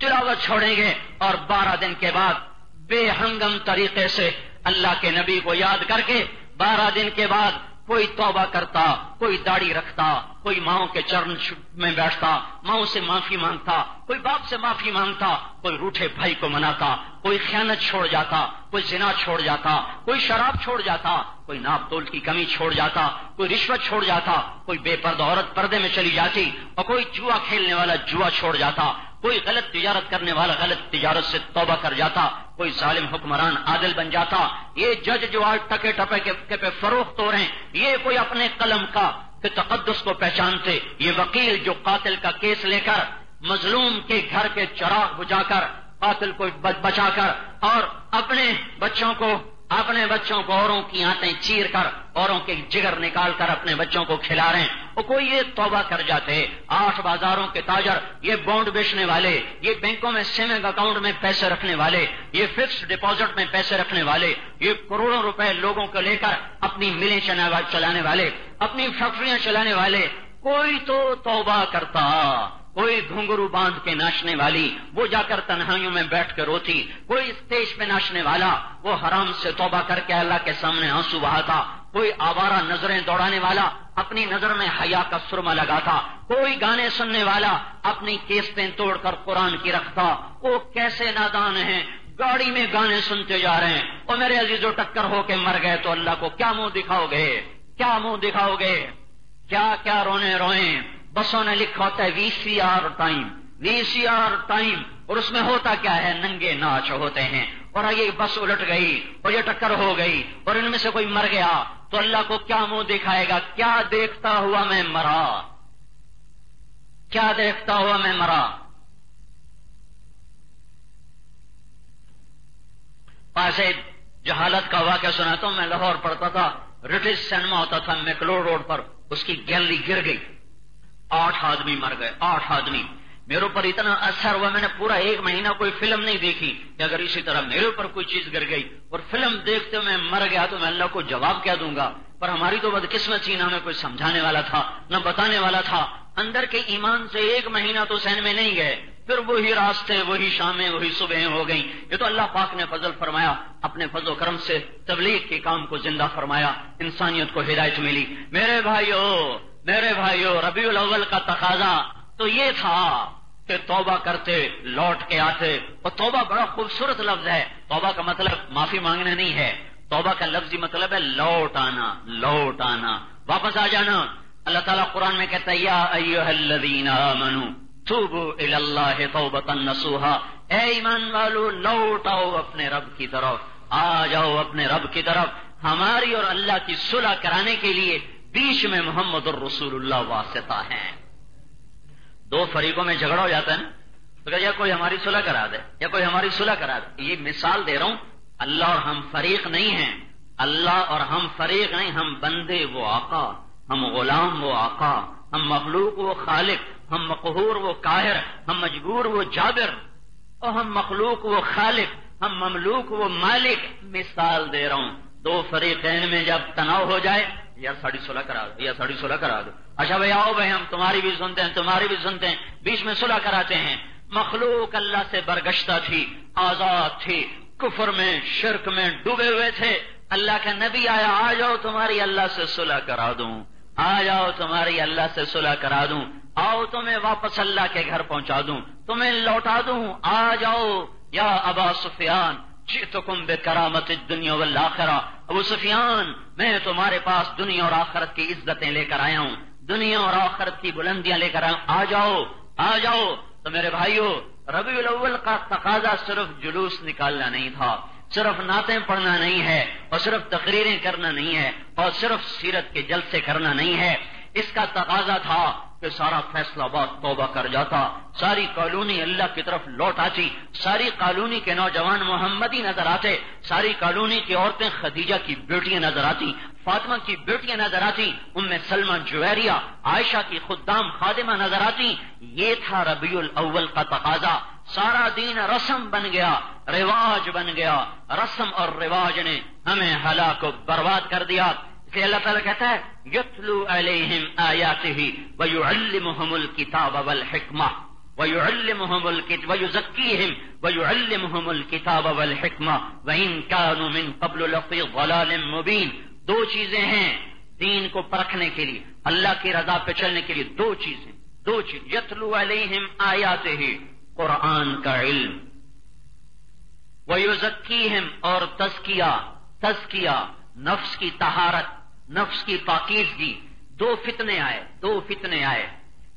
تلاوت چھوڑیں گے اور بارہ دن کے بعد بے ہنگم طریقے سے اللہ کے نبی کو یاد کر کے بارہ دن کے بعد کوئی توبہ کرتا، کوئی داڑھی رکھتا کوئی ماؤں کے چرن میں بیٹھتا، ماؤں سے معافی مانگتا، کوئی باپ سے معافی مانگتا، کوئی روٹھے بھائی کو مناتا، کوئی خیانت چھوڑ جاتا، کوئی زنا چھوڑ جاتا، کوئی شراب چھوڑ جاتا، کوئی ناپ تول کی کمی چھوڑ جاتا، کوئی رشوت چھوڑ جاتا، کوئی بے پرد عورت پردے میں چلی جاتی اور کوئی جوا کھیلنے والا جوا چھوڑ جاتا، کوئی غلط تجارت کرنے والا غلط تجارت سے توبہ کر جاتا، کوئی ظالم حکمران عادل بن جاتا، یہ جج جو آج ٹکے ٹپے کے پہ فروخت ہو رہے ہیں، یہ کوئی اپنے قلم کا کہ تقدس کو پہچانتے، یہ وکیل جو قاتل کا کیس لے کر، مظلوم کے گھر کے چراغ بجا کر، قاتل کو بچا کر، اور اپنے بچوں کو اپنے بچوں کو اوروں کی آنتیں چیر کر، اوروں کے جگر نکال کر اپنے بچوں کو کھلا رہے ہیں۔ وہ کوئی یہ توبہ کر جاتے، آٹھ بازاروں کے تاجر، یہ بانڈ بیچنے والے، یہ بینکوں میں سیونگ اکاؤنٹ میں پیسے رکھنے والے، یہ فکس ڈپازٹ میں پیسے رکھنے والے، یہ کروڑوں روپے لوگوں کو لے کر اپنی ملیں چلانے والے، اپنی فیکٹریاں چلانے والے، کوئی تو توبہ کرتا۔ کوئی گھنگرو باندھ کے ناچنے والی، وہ جا کر تنہائیوں میں بیٹھ کر روتی، کوئی اسٹیج پہ ناچنے والا، وہ حرام سے توبہ کر کے اللہ کے سامنے آنسو بہاتا، کوئی آوارہ نظریں دوڑانے والا، اپنی نظر میں حیا کا سرما لگاتا، کوئی گانے سننے والا، اپنی کیسٹیں توڑ کر قرآن کی رکھتا، وہ کیسے نادان ہیں، گاڑی میں گانے سنتے جا رہے ہیں اور میرے عزیز و ٹکر ہو کے مر گئے تو اللہ کو کیا منہ دکھاؤ گے؟ کیا منہ دکھاؤ گے؟ کیا کیا رونے روئیں؟ بسوں نے لکھا ہوتا ہے، V C R time, V C R time. اور اس میں ہوتا کیا ہے؟ ننگے ناچ ہوتے ہیں۔ اور یہ بس الٹ گئی، اور یہ ٹکر ہو گئی، اور ان میں سے کوئی مر گیا۔ تو اللہ کو کیا منہ دکھائے گا؟ کیا دیکھتا ہوا میں مرا؟ کیا دیکھتا ہوا میں مرا؟ پاسے جہالت کا واقعہ سنا تو میں لاہور پڑھتا تھا۔ برٹش سینما ہوتا تھا، میکلور روڈ پر۔ اس کی گیلری گر گئی۔ آٹھ آدمی مر گئے، آٹھ آدمی۔ میرے اوپر اتنا اثر ہوا، میں نے پورا ایک مہینہ کوئی فلم نہیں دیکھی کہ اگر اسی طرح میرے اوپر کوئی چیز گر گئی اور فلم دیکھتے میں مر گیا تو میں اللہ کو جواب کیا دوں گا؟ پر ہماری تو بدقسمت نہ ہمیں کوئی سمجھانے والا تھا، نہ بتانے والا تھا۔ اندر کے ایمان سے ایک مہینہ تو سین میں نہیں گئے، پھر وہی راستے، وہی شامیں، وہی صبح ہو گئیں۔ یہ تو اللہ پاک نے فضل فرمایا، اپنے فضل و کرم سے تبلیغ کے کام کو زندہ فرمایا، انسانیت کو ہدایت ملی۔ میرے بھائیو میرے بھائیو، ربیع الاول کا تقاضا تو یہ تھا کہ توبہ کرتے لوٹ کے آتے، اور توبہ بڑا خوبصورت لفظ ہے۔ توبہ کا مطلب معافی مانگنا نہیں ہے۔ توبہ کا لفظی مطلب ہے لوٹ آنا لوٹ آنا۔ واپس آ جانا۔ اللہ تعالیٰ قرآن میں کہتا ہے، یا الذین آمنو، توبو اللہ توبتا نسوہا اے ایمان والو، لوٹ آؤ اپنے رب کی طرف۔ آ جاؤ اپنے رب کی طرف۔ ہماری اور اللہ کی صلح کرانے کے لیے بیچ میں محمد الرسول اللہ واسطہ ہیں۔ دو فریقوں میں جھگڑا ہو جاتا ہے نا؟ تو یا کوئی ہماری صلح کرا دے، یا کوئی ہماری صلح کرا دے۔ یہ مثال دے رہا ہوں۔ اللہ اور ہم فریق نہیں ہیں۔ اللہ اور ہم فریق نہیں، ہم بندے وہ آقا، ہم غلام وہ آقا، ہم مخلوق وہ خالق، ہم مقہور وہ کاہر ہم مجبور وہ جابر، اور ہم مخلوق وہ خالق، ہم مملوک وہ مالک۔ مثال دے رہا ہوں۔ دو فریقین میں جب تناؤ ہو جائے، یا ساڑھی سولہ کرا دو، یا ساڑھی سولہ کرا دو۔ اچھا بھائی، آؤ بھائی، ہم تمہاری بھی سنتے ہیں، تمہاری بھی سنتے ہیں، بیچ میں صلح کراتے ہیں۔ مخلوق اللہ سے برگشتہ تھی، آزاد تھی، کفر میں، شرک میں ڈوبے ہوئے تھے۔ اللہ کا نبی آیا، آ جاؤ تمہاری اللہ سے صلح کرا دوں۔ آ جاؤ تمہاری اللہ سے صلح کرا دوں۔ آؤ تمہیں واپس اللہ کے گھر پہنچا دوں۔ تمہیں لوٹا دوں۔ آ جاؤ، یا ابا سفیان جئتکم بے کرامت دنیا والآخرہ. ابو سفیان، میں تمہارے پاس دنیا اور آخرت کی عزتیں لے کر آیا ہوں. دنیا اور آخرت کی بلندیاں لے کر آیا آ جاؤ آ جاؤ. تو میرے بھائیو، ربیع الاول کا تقاضا صرف جلوس نکالنا نہیں تھا، صرف نعتیں پڑھنا نہیں ہے، اور صرف تقریریں کرنا نہیں ہے، اور صرف سیرت کے جلسے کرنا نہیں ہے۔ اس کا تقاضا تھا کہ سارا فیصلہ باد توبہ کر جاتا، ساری کالونی اللہ کی طرف لوٹ آتی، ساری کالونی کے نوجوان محمدی نظر آتے، ساری کالونی کی عورتیں خدیجہ کی بیٹیاں نظر آتی، فاطمہ کی بیٹیاں نظر آتی ان میں سلمہ جویریہ، عائشہ کی خدام خادمہ نظر آتی، یہ تھا ربیع الاول کا تقاضا، سارا دین رسم بن گیا، رواج بن گیا، رسم اور رواج نے ہمیں ہلاک و برباد کر دیا۔ کہ اللہ تعالیٰ کہتا ہے، یتلو علیہم آیاتہ ویعلمہم الکتاب والحکمہ، ویعلمہم الکتاب ویزکیہم، ویعلمہم الکتاب والحکمہ، وإن كانوا من قبل لفی ضلال مبین. دو چیزیں ہیں دین کو پرکھنے کے لیے، اللہ کی رضا پہ چلنے کے لیے دو چیزیں، دو چیز، یتلو علیہم آیاتہ قرآن کا علم، ویزکیہم اور تزکیہ تزکیہ، نفس کی طہارت نفس کی پاکیزگی دو فتنے آئے، دو فتنے آئے۔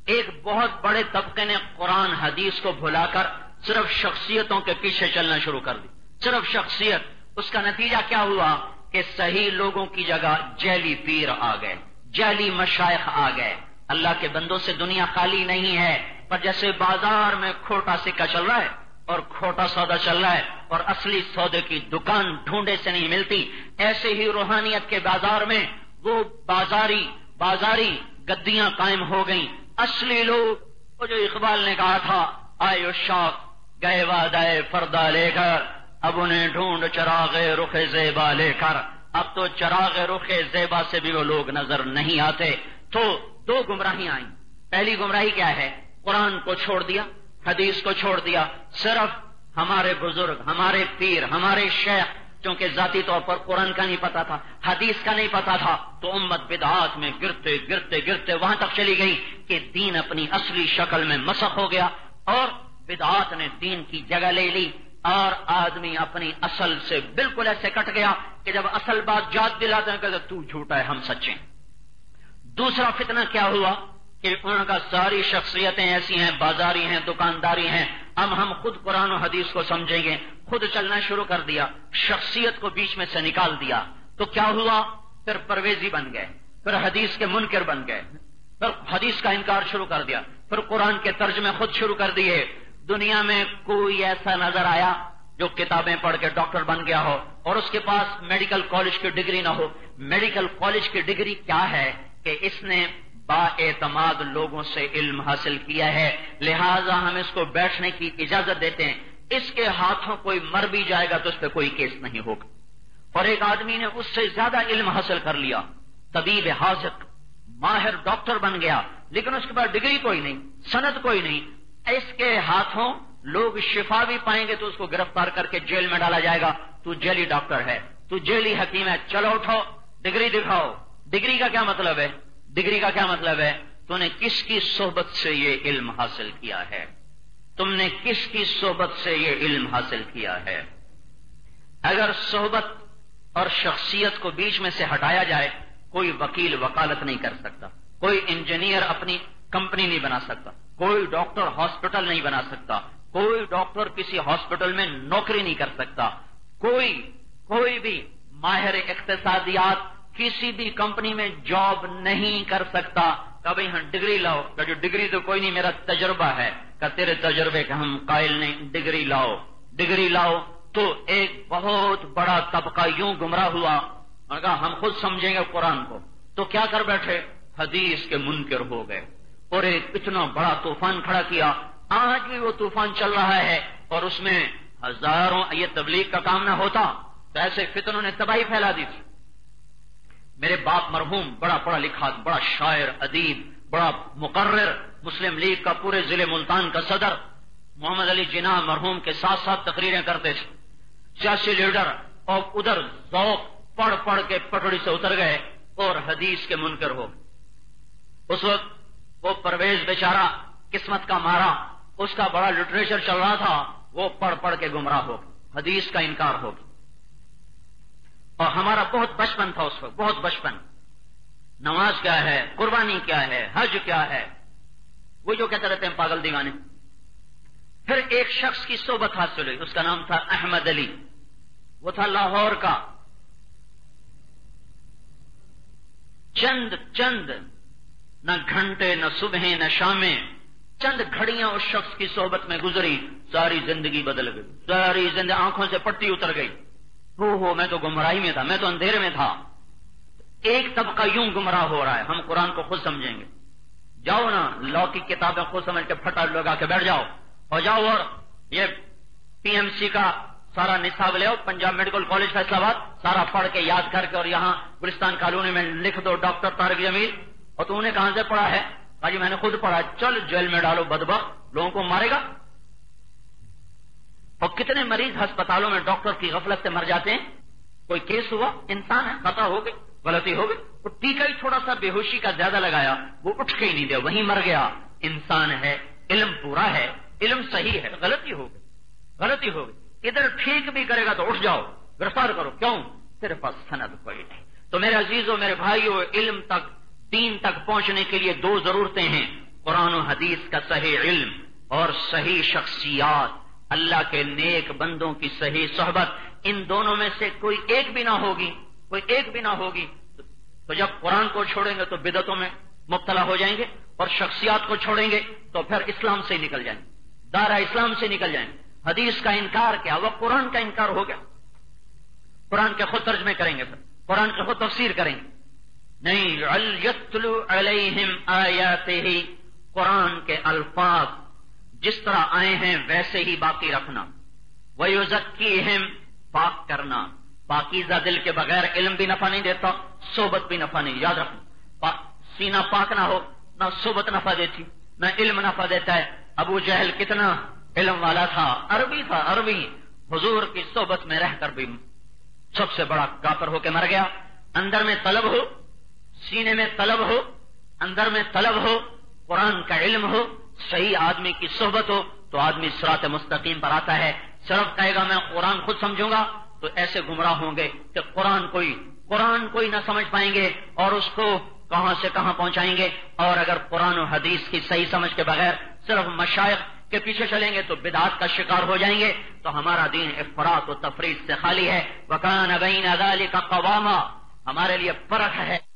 ایک بہت بڑے طبقے نے قرآن، حدیث کو بھلا کر صرف شخصیتوں کے پیچھے چلنا شروع کر دی۔ صرف شخصیت۔ اس کا نتیجہ کیا ہوا؟ کہ صحیح لوگوں کی جگہ جیلی پیر آ گئے، جیلی مشائق آ گئے۔ اللہ کے بندوں سے دنیا خالی نہیں ہے، پر جیسے بازار میں کھوٹا سکہ چل رہا ہے اور کھوٹا سودا چل رہا ہے اور اصلی سودے کی دکان ڈھونڈے سے نہیں ملتی، ایسے ہی روحانیت کے بازار میں وہ بازاری بازاری گدیاں قائم ہو گئیں۔ اصلی لوگ، وہ جو اقبال نے کہا تھا، آئے شاخ، گئے وادائے فردا لے کر۔ اب انہیں ڈھونڈ چراغ رخ زیبا لے کر۔ اب تو چراغ رخ زیبا سے بھی وہ لوگ نظر نہیں آتے۔ تو دو گمراہی آئیں۔ پہلی گمراہی کیا ہے؟ قرآن کو چھوڑ دیا، حدیث کو چھوڑ دیا۔ صرف ہمارے بزرگ، ہمارے پیر، ہمارے شیخ کیونکہ ذاتی طور پر قرآن کا نہیں پتا تھا، حدیث کا نہیں پتا تھا، تو امت بدعات میں گرتے گرتے گرتے وہاں تک چلی گئی کہ دین اپنی اصلی شکل میں مسخ ہو گیا اور بدعات نے دین کی جگہ لے لی۔ اور آدمی اپنی اصل سے بالکل ایسے کٹ گیا کہ جب اصل بات یاد دلاتے ہیں کہ تو جھوٹا ہے، ہم سچے دوسرا فتنہ کیا ہوا کہ ان کا ساری شخصیتیں ایسی ہیں، بازاری ہیں، دکانداری ہیں اب ہم خود قرآن و حدیث کو سمجھیں گے۔ خود چلنا شروع کر دیا، شخصیت کو بیچ میں سے نکال دیا۔ تو کیا ہوا؟ پھر پرویزی بن گئے، پھر حدیث کے منکر بن گئے۔ پھر حدیث کا انکار شروع کر دیا۔ پھر قرآن کے ترجمے خود شروع کر دیے۔ دنیا میں کوئی ایسا نظر آیا جو کتابیں پڑھ کے ڈاکٹر بن گیا ہو اور اس کے پاس میڈیکل کالج کی ڈگری نہ ہو۔ میڈیکل کالج کی ڈگری کیا ہے کہ اس نے با اعتماد لوگوں سے علم حاصل کیا ہے۔ لہذا ہم اس کو بیٹھنے کی اجازت دیتے ہیں۔ اس کے ہاتھوں کوئی مر بھی جائے گا تو اس پہ کوئی کیس نہیں ہوگا۔ اور ایک آدمی نے اس سے زیادہ علم حاصل کر لیا۔ طبیب حاضر ماہر ڈاکٹر بن گیا۔ لیکن اس کے بعد ڈگری کوئی نہیں صنعت کوئی نہیں۔ اس کے ہاتھوں لوگ شفا بھی پائیں گے تو اس کو گرفتار کر کے جیل میں ڈالا جائے گا۔ تو جیلی ڈاکٹر ہے، تو جیلی حکیم ہے، چلو اٹھو، ڈگری دکھاؤ۔ ڈگری کا کیا مطلب ہے؟ ڈگری کا کیا مطلب ہے؟ تو نے کس کی صحبت سے یہ علم حاصل کیا ہے؟ تم نے کس کی صحبت سے یہ علم حاصل کیا ہے؟ اگر صحبت اور شخصیت کو بیچ میں سے ہٹایا جائے، کوئی وکیل وکالت نہیں کر سکتا، کوئی انجینئر اپنی کمپنی نہیں بنا سکتا، کوئی ڈاکٹر ہاسپٹل نہیں بنا سکتا، کوئی ڈاکٹر کسی ہاسپٹل میں نوکری نہیں کر سکتا، کوئی کوئی بھی ماہر اقتصادیات کسی بھی کمپنی میں جاب نہیں کر سکتا۔ کبھی ہم ڈگری لاؤ کہ جو ڈگری تو کوئی نہیں، میرا تجربہ ہے کہ تیرے تجربے کا ہم قائل نہیں۔ ڈگری لاؤ ڈگری لاؤ تو ایک بہت بڑا طبقہ یوں گمراہ ہوا۔ اور کہا، ہم خود سمجھیں گے قرآن کو۔ تو کیا کر بیٹھے؟ حدیث کے منکر ہو گئے۔ اور ایک اتنا بڑا طوفان کھڑا کیا۔ آج بھی وہ طوفان چل رہا ہے اور اس میں ہزاروں یہ تبلیغ کا کام نہ ہوتا۔ تو ایسے فتنوں نے تباہی پھیلا دی تھی۔ میرے باپ مرحوم، بڑا پڑھا لکھا، بڑا شاعر، ادیب، بڑا مقرر، مسلم لیگ کا پورے ضلع ملتان کا صدر، محمد علی جناح مرحوم کے ساتھ ساتھ تقریریں کرتے تھے۔ سیاسی لیڈر اور ادھر ذوق پڑھ پڑھ کے پٹڑی سے اتر گئے اور حدیث کے منکر ہو۔ اس وقت وہ پرویز بیچارہ قسمت کا مارا، اس کا بڑا لٹریچر چل رہا تھا، وہ پڑھ پڑھ کے گمراہ ہو۔ حدیث کا انکار ہوگا اور ہمارا بہت بچپن تھا اس وقت، بہت بچپن۔ نماز کیا ہے؟ قربانی کیا ہے؟ حج کیا ہے؟ وہ جو کہتے رہتے ہیں پاگل دیوانے۔ پھر ایک شخص کی صحبت حاصل ہوئی، اس کا نام تھا احمد علی۔ وہ تھا لاہور کا۔ چند چند، نہ گھنٹے، نہ صبح، نہ شامیں۔ چند گھڑیاں اس شخص کی صحبت میں گزری، ساری زندگی بدل گئی۔ ساری زندگی آنکھوں سے پٹی اتر گئی۔ ہو ہو، میں تو گمراہی میں تھا، میں تو اندھیرے میں تھا۔ ایک طبقہ یوں گمراہ ہو رہا ہے، ہم قرآن کو خود سمجھیں گے۔ جاؤ نا لا کی کتابیں خود سمجھ کے پھٹا لگا کے بیٹھ جاؤ۔ اور جاؤ اور یہ پی ایم سی کا سارا نصاب لے پنجاب میڈیکل کالج فیصلہ آباد، سارا پڑھ کے یاد کر کے اور یہاں گلستان کالونی میں لکھ دو ڈاکٹر تارک جمیل۔ اور تو انہیں کہاں سے پڑھا ہے؟ جی میں نے خود پڑھا چل جیل میں ڈالو بدبا لوگوں کو مارے گا۔ کتنے مریض ہسپتالوں میں ڈاکٹر کی غفلت سے مر جاتے ہیں؟ کوئی کیس ہوا؟ انسان ہے، خطا ہو گئی، غلطی ہو گئی۔ وہ ٹیکا ہی تھوڑا سا بے ہوشی کا زیادہ لگایا، وہ اٹھ کے ہی نہیں دیا، وہیں مر گیا۔ انسان ہے، علم پورا ہے، علم صحیح ہے، غلطی ہو گئی، غلطی ہو گئی۔ ادھر ٹھیک بھی کرے گا تو اٹھ جاؤ، گرفتار کرو۔ کیوں؟ صرف پاس سند کوئی نہیں۔ تو میرے عزیزوں، میرے بھائیوں، علم تک، دین تک پہنچنے کے لیے دو ضرورتیں ہیں۔ قرآن و حدیث کا صحیح علم اور صحیح شخصیات۔ اللہ کے نیک بندوں کی صحیح صحبت ان دونوں میں سے کوئی ایک بھی نہ ہوگی، کوئی ایک بھی نہ ہوگی۔ تو جب قرآن کو چھوڑیں گے تو بدتوں میں مبتلا ہو جائیں گے اور شخصیات کو چھوڑیں گے تو پھر اسلام سے نکل جائیں گے۔ دارا اسلام سے نکل جائیں گے۔ حدیث کا انکار کیا وہ قرآن کا انکار ہو گیا۔ قرآن کے خود ترجمے کریں گے پھر۔ قرآن کے خود تفسیر کریں گے۔ نہیں علیہم آیاتے ہی قرآن کے الفاظ جس طرح آئے ہیں ویسے ہی باقی رکھنا۔ وہ پاک کرنا۔ پاکیزہ دل کے بغیر علم بھی نفع نہیں دیتا، صحبت بھی نفع نہیں۔ یاد رکھنا۔ سینہ پاک نہ ہو، نہ صحبت نفع دیتی، نہ علم نفع دیتا ہے۔ ابو جہل کتنا علم والا تھا، عربی تھا، عربی۔ حضور کی صحبت میں رہ کر بھی سب سے بڑا کافر ہو کے مر گیا۔ اندر میں طلب ہو، سینے میں طلب ہو، اندر میں طلب ہو، قرآن کا علم ہو۔ صحیح آدمی کی صحبت ہو تو آدمی سرات مستقیم پر آتا ہے۔ صرف کہے گا میں قرآن خود سمجھوں گا تو ایسے گمراہ ہوں گے کہ قرآن کوئی قرآن کوئی نہ سمجھ پائیں گے اور اس کو کہاں سے کہاں پہنچائیں گے۔ اور اگر قرآن و حدیث کی صحیح سمجھ کے بغیر صرف مشائق کے پیچھے چلیں گے تو بدعات کا شکار ہو جائیں گے۔ تو ہمارا دین افراد و تفریح سے خالی ہے۔ وکان ابین ادالی کا قوامہ ہمارے لیے فرق ہے۔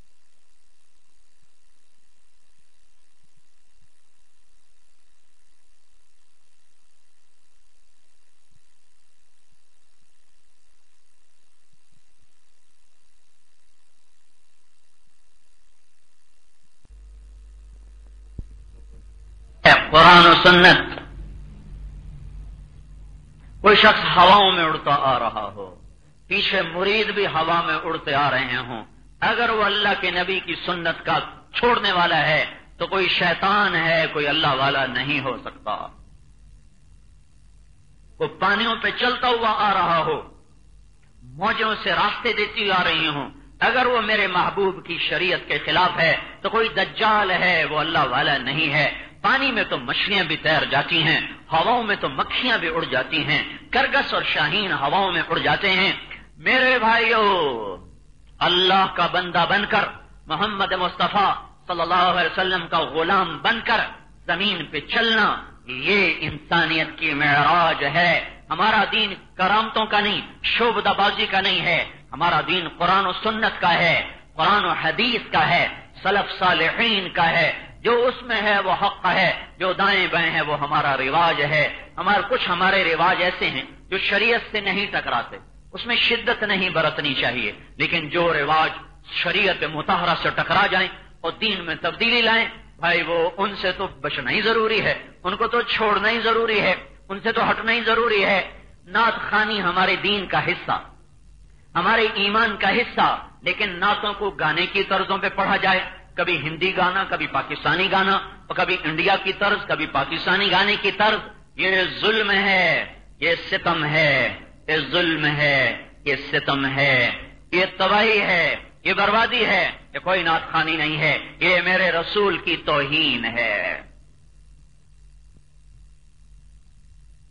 قرآن و سنت. کوئی شخص ہواؤں میں اڑتا آ رہا ہو، پیچھے مرید بھی ہوا میں اڑتے آ رہے ہوں۔ اگر وہ اللہ کے نبی کی سنت کا چھوڑنے والا ہے، تو کوئی شیطان ہے، کوئی اللہ والا نہیں ہو سکتا۔ وہ پانیوں پہ چلتا ہوا آ رہا ہو، موجوں سے راستے دیتی آ رہی ہوں۔ اگر وہ میرے محبوب کی شریعت کے خلاف ہے، تو کوئی دجال ہے، وہ اللہ والا نہیں ہے۔ پانی میں تو مچھلیاں بھی تیر جاتی ہیں، ہواؤں میں تو مکھیاں بھی اڑ جاتی ہیں، کرگس اور شاہین ہواؤں میں اڑ جاتے ہیں۔ میرے بھائیو، اللہ کا بندہ بن کر، محمد مصطفیٰ صلی اللہ علیہ وسلم کا غلام بن کر زمین پہ چلنا، یہ انسانیت کی معراج ہے۔ ہمارا دین کرامتوں کا نہیں شوبدہ بازی کا نہیں ہے۔ ہمارا دین قرآن و سنت کا ہے، قرآن و حدیث کا ہے، سلف صالحین کا ہے۔ جو اس میں ہے وہ حق ہے، جو دائیں بائیں ہے وہ ہمارا رواج ہے۔ ہمارے کچھ ہمارے رواج ایسے ہیں جو شریعت سے نہیں ٹکراتے۔ اس میں شدت نہیں برتنی چاہیے، لیکن جو رواج شریعت متحرہ سے ٹکرا جائیں اور دین میں تبدیلی لائیں، بھائی وہ ان سے تو بچنا ہی ضروری ہے۔ ان کو تو چھوڑنا ہی ضروری ہے۔ ان سے تو ہٹنا ہی ضروری ہے۔ نعت خانی ہمارے دین کا حصہ، ہمارے ایمان کا حصہ، لیکن نعتوں کو گانے کی طرزوں پہ پڑھا جائے۔ کبھی ہندی گانا، کبھی پاکستانی گانا اور کبھی انڈیا کی طرز، کبھی پاکستانی گانے کی طرز۔ یہ ظلم ہے، یہ ستم ہے، یہ ظلم ہے، یہ ستم ہے۔ یہ تباہی ہے، یہ بربادی ہے، یہ کوئی نعت خانی نہیں ہے۔ یہ میرے رسول کی توہین ہے۔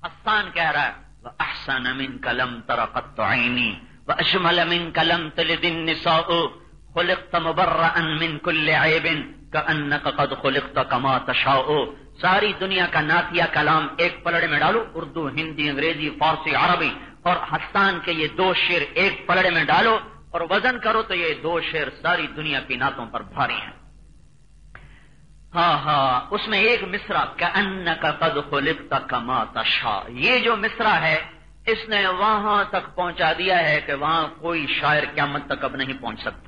حسان کہہ رہا ہے احسن من کلم ترقت عینی و اشمل من کلم تلد النساء۔ خلقت مبرعا من كل عیب کانک قد خلقت کما تشاؤ ساری دنیا کا ناتیہ کلام ایک پلڑے میں ڈالو، اردو، ہندی، انگریزی، فارسی، عربی، اور حسان کے یہ دو شیر ایک پلڑے میں ڈالو، اور وزن کرو تو یہ دو شیر ساری دنیا کی نعتوں پر بھاری ہیں۔ ہاں ہاں اس میں ایک مصرا کا ان کا قد خلقت کما تشا یہ جو مصرا ہے، اس نے وہاں تک پہنچا دیا ہے کہ وہاں کوئی شاعر قیامت تک اب نہیں پہنچ سکتا۔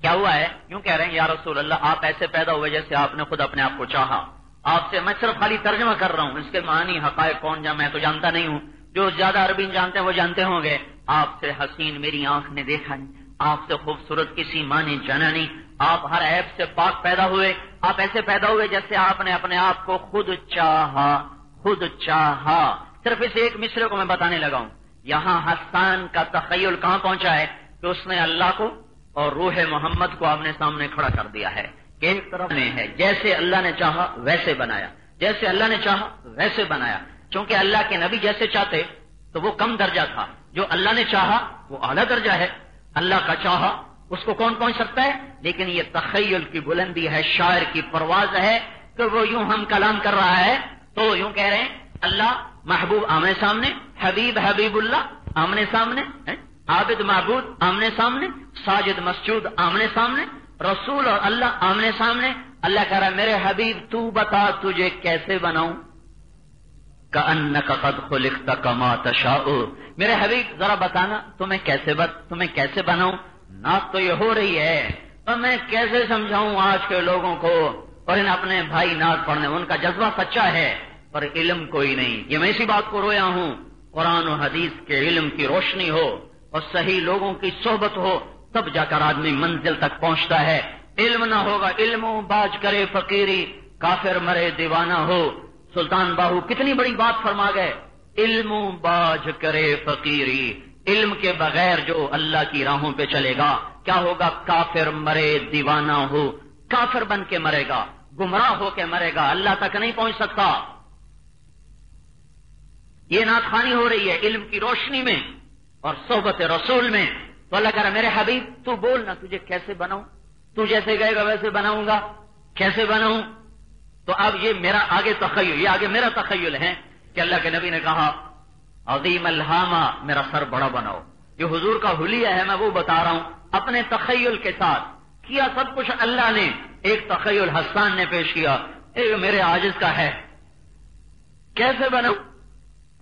کیا ہوا ہے؟ یوں کہہ رہے ہیں، یا رسول اللہ، آپ ایسے پیدا ہوئے جیسے آپ نے خود اپنے آپ کو چاہا۔ آپ سے میں صرف خالی ترجمہ کر رہا ہوں، اس کے معنی حقائق کون جا میں تو جانتا نہیں ہوں۔ جو زیادہ عربی جانتے ہیں وہ جانتے ہوں گے۔ آپ سے حسین میری آنکھ نے دیکھا نہیں، آپ سے خوبصورت کسی ماں نے جانا نہیں۔ آپ ہر ایپ سے پاک پیدا ہوئے۔ آپ ایسے پیدا ہوئے جیسے آپ نے اپنے آپ کو خود چاہا خود چاہا۔ صرف اس ایک مصرے کو میں بتانے لگا ہوں۔ یہاں حسان کا تخیل کہاں پہنچا ہے؟ کہ اس نے اللہ کو اور روح محمد کو اپنے سامنے کھڑا کر دیا ہے کہ ایک طرف میں ہے۔ جیسے اللہ نے چاہا، ویسے بنایا۔ جیسے اللہ نے چاہا، ویسے بنایا۔ چونکہ اللہ کے نبی جیسے چاہتے، تو وہ کم درجہ تھا۔ جو اللہ نے چاہا، وہ اعلیٰ درجہ ہے۔ اللہ کا چاہا، اس کو کون پہنچ سکتا ہے؟ لیکن یہ تخیل کی بلندی ہے، شاعر کی پرواز ہے کہ وہ یوں ہم کلام کر رہا ہے۔ تو یوں کہہ رہے ہیں، اللہ محبوب آمنے سامنے، حبیب حبیب اللہ آمنے سامنے عابد معبود آمنے سامنے، ساجد مسجود آمنے سامنے، رسول اور اللہ آمنے سامنے، اللہ کہہ رہا میرے حبیب، تو بتا تجھے کیسے بناؤں؟ کا قد خو لکھتا کما تشا میرے حبیب، ذرا بتانا، تمہیں کیسے بت، تمہیں کیسے بناؤں؟ ناک تو یہ ہو رہی ہے۔ تو میں کیسے سمجھاؤں آج کے لوگوں کو؟ اور ان اپنے بھائی ناک پڑھنے، ان کا جذبہ سچا ہے، پر علم کوئی نہیں۔ یہ میں اسی بات کو رویا ہوں، قرآن و حدیث کے علم کی روشنی ہو۔ اور صحیح لوگوں کی صحبت ہو، تب جا کر آدمی منزل تک پہنچتا ہے۔ علم نہ ہوگا علم باج کرے فقیری۔ کافر مرے دیوانہ ہو۔ سلطان باہو کتنی بڑی بات فرما گئے۔ علم باج کرے فقیری۔ علم کے بغیر جو اللہ کی راہوں پہ چلے گا، کیا ہوگا؟ کافر مرے دیوانہ ہو۔ کافر بن کے مرے گا، گمراہ ہو کے مرے گا، اللہ تک نہیں پہنچ سکتا۔ یہ ناخانی ہو رہی ہے علم کی روشنی میں۔ اور صحبت رسول میں۔ تو اللہ کہہ رہا میرے حبیب، تو بول نا تجھے کیسے بناؤں؟ تو جیسے گئے گا ویسے بناؤں گا۔ کیسے بناؤں؟ تو اب یہ میرا آگے تخیل، یہ آگے میرا تخیل ہے کہ اللہ کے نبی نے کہا، عظیم الحامہ، میرا سر بڑا بناؤ۔ یہ حضور کا حلیہ ہے، میں وہ بتا رہا ہوں۔ اپنے تخیل کے ساتھ کیا سب کچھ اللہ نے، ایک تخیل حسان نے پیش کیا۔ ایک میرے آجز کا ہے۔ کیسے بناؤ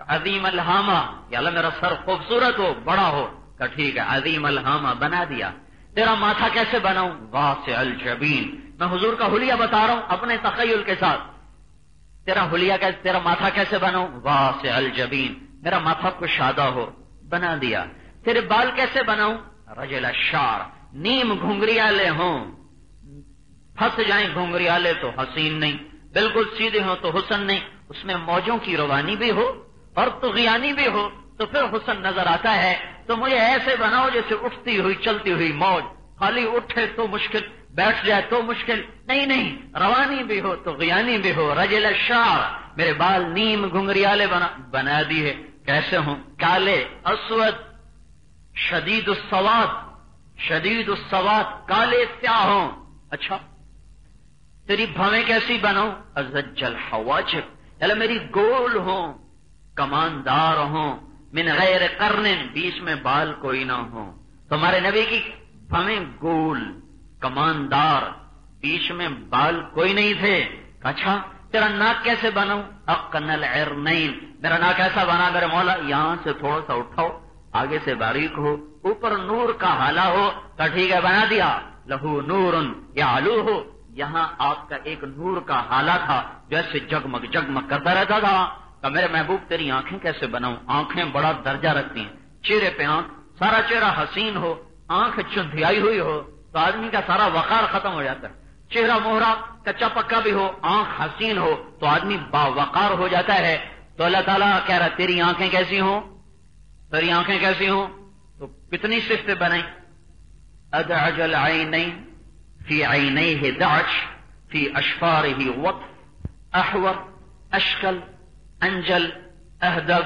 عظیم الحامہ، یا اللہ میرا سر خوبصورت ہو، بڑا ہو، کہ ٹھیک ہے، عظیم الحامہ، بنا دیا۔ تیرا ماتھا کیسے بناؤں؟ واسع الجبین۔ میں حضور کا حلیہ بتا رہا ہوں اپنے تخیل کے ساتھ۔ تیرا حلیہ کیسے، تیرا ماتھا کیسے بناؤں؟ واسع الجبین۔ میرا ماتھا کشادہ ہو، بنا دیا۔ تیرے بال کیسے بناؤں؟ رجل الشار نیم گھنگریالے ہوں۔ پھنس جائیں گھنگریالے تو حسین نہیں، بالکل سیدھے ہوں تو حسن نہیں۔ اس میں موجوں کی روانی بھی ہو اور تغیانی بھی ہو، تو پھر حسن نظر آتا ہے۔ تو مجھے ایسے بناؤ جیسے اٹھتی ہوئی، چلتی ہوئی موج۔ خالی اٹھے تو مشکل، بیٹھ جائے تو مشکل۔ نہیں نہیں، روانی بھی ہو تو غیانی بھی ہو۔ رجل شار میرے بال نیم گنگریالے بنا بنا دی ہے کیسے ہوں؟ کالے، اسود، شدید السواد شدید السواد، کالے سیاہ ہوں اچھا تیری بھویں کیسی بناؤں؟ ازجل حواجب یعنی میری گول ہوں۔ کماندار ہوں، من غیر کرنے بیچ میں بال کوئی نہ ہو۔ تمہارے نبی کی ہمیں گول، کماندار، بیچ میں بال کوئی نہیں تھے۔ اچھا تیرا ناک کیسے بناؤں؟ اکنل نہیں میرا ناک ایسا بنا، میرے مولا، یہاں سے تھوڑا سا اٹھاؤ، آگے سے باریک ہو، اوپر نور کا حالا ہو، تو ٹھیک ہے، بنا دیا۔ لہو نور یا آلو ہو یہاں آپ کا ایک نور کا حالا تھا جیسے جگمگ جگمگ کرتا رہتا تھا۔ میرے محبوب تیری آنکھیں کیسے بناؤں؟ آنکھیں بڑا درجہ رکھتی ہیں۔ چہرے پہ آنکھ، سارا چہرہ حسین ہو، آنکھ چندیائی ہوئی ہو، تو آدمی کا سارا وقار ختم ہو جاتا ہے۔ چہرہ موہرا، کچا پکا بھی ہو، آنکھ حسین ہو، تو آدمی با وقار ہو جاتا ہے۔ تو اللہ تعالیٰ کہہ رہا تیری آنکھیں کیسی ہوں؟ تیری آنکھیں کیسی ہوں؟ تو کتنی صفت بنائی؟ ادعج العینین فی عینیہ دعج، فی اشفارہ وقف احور، اشکل۔ انجل اهدب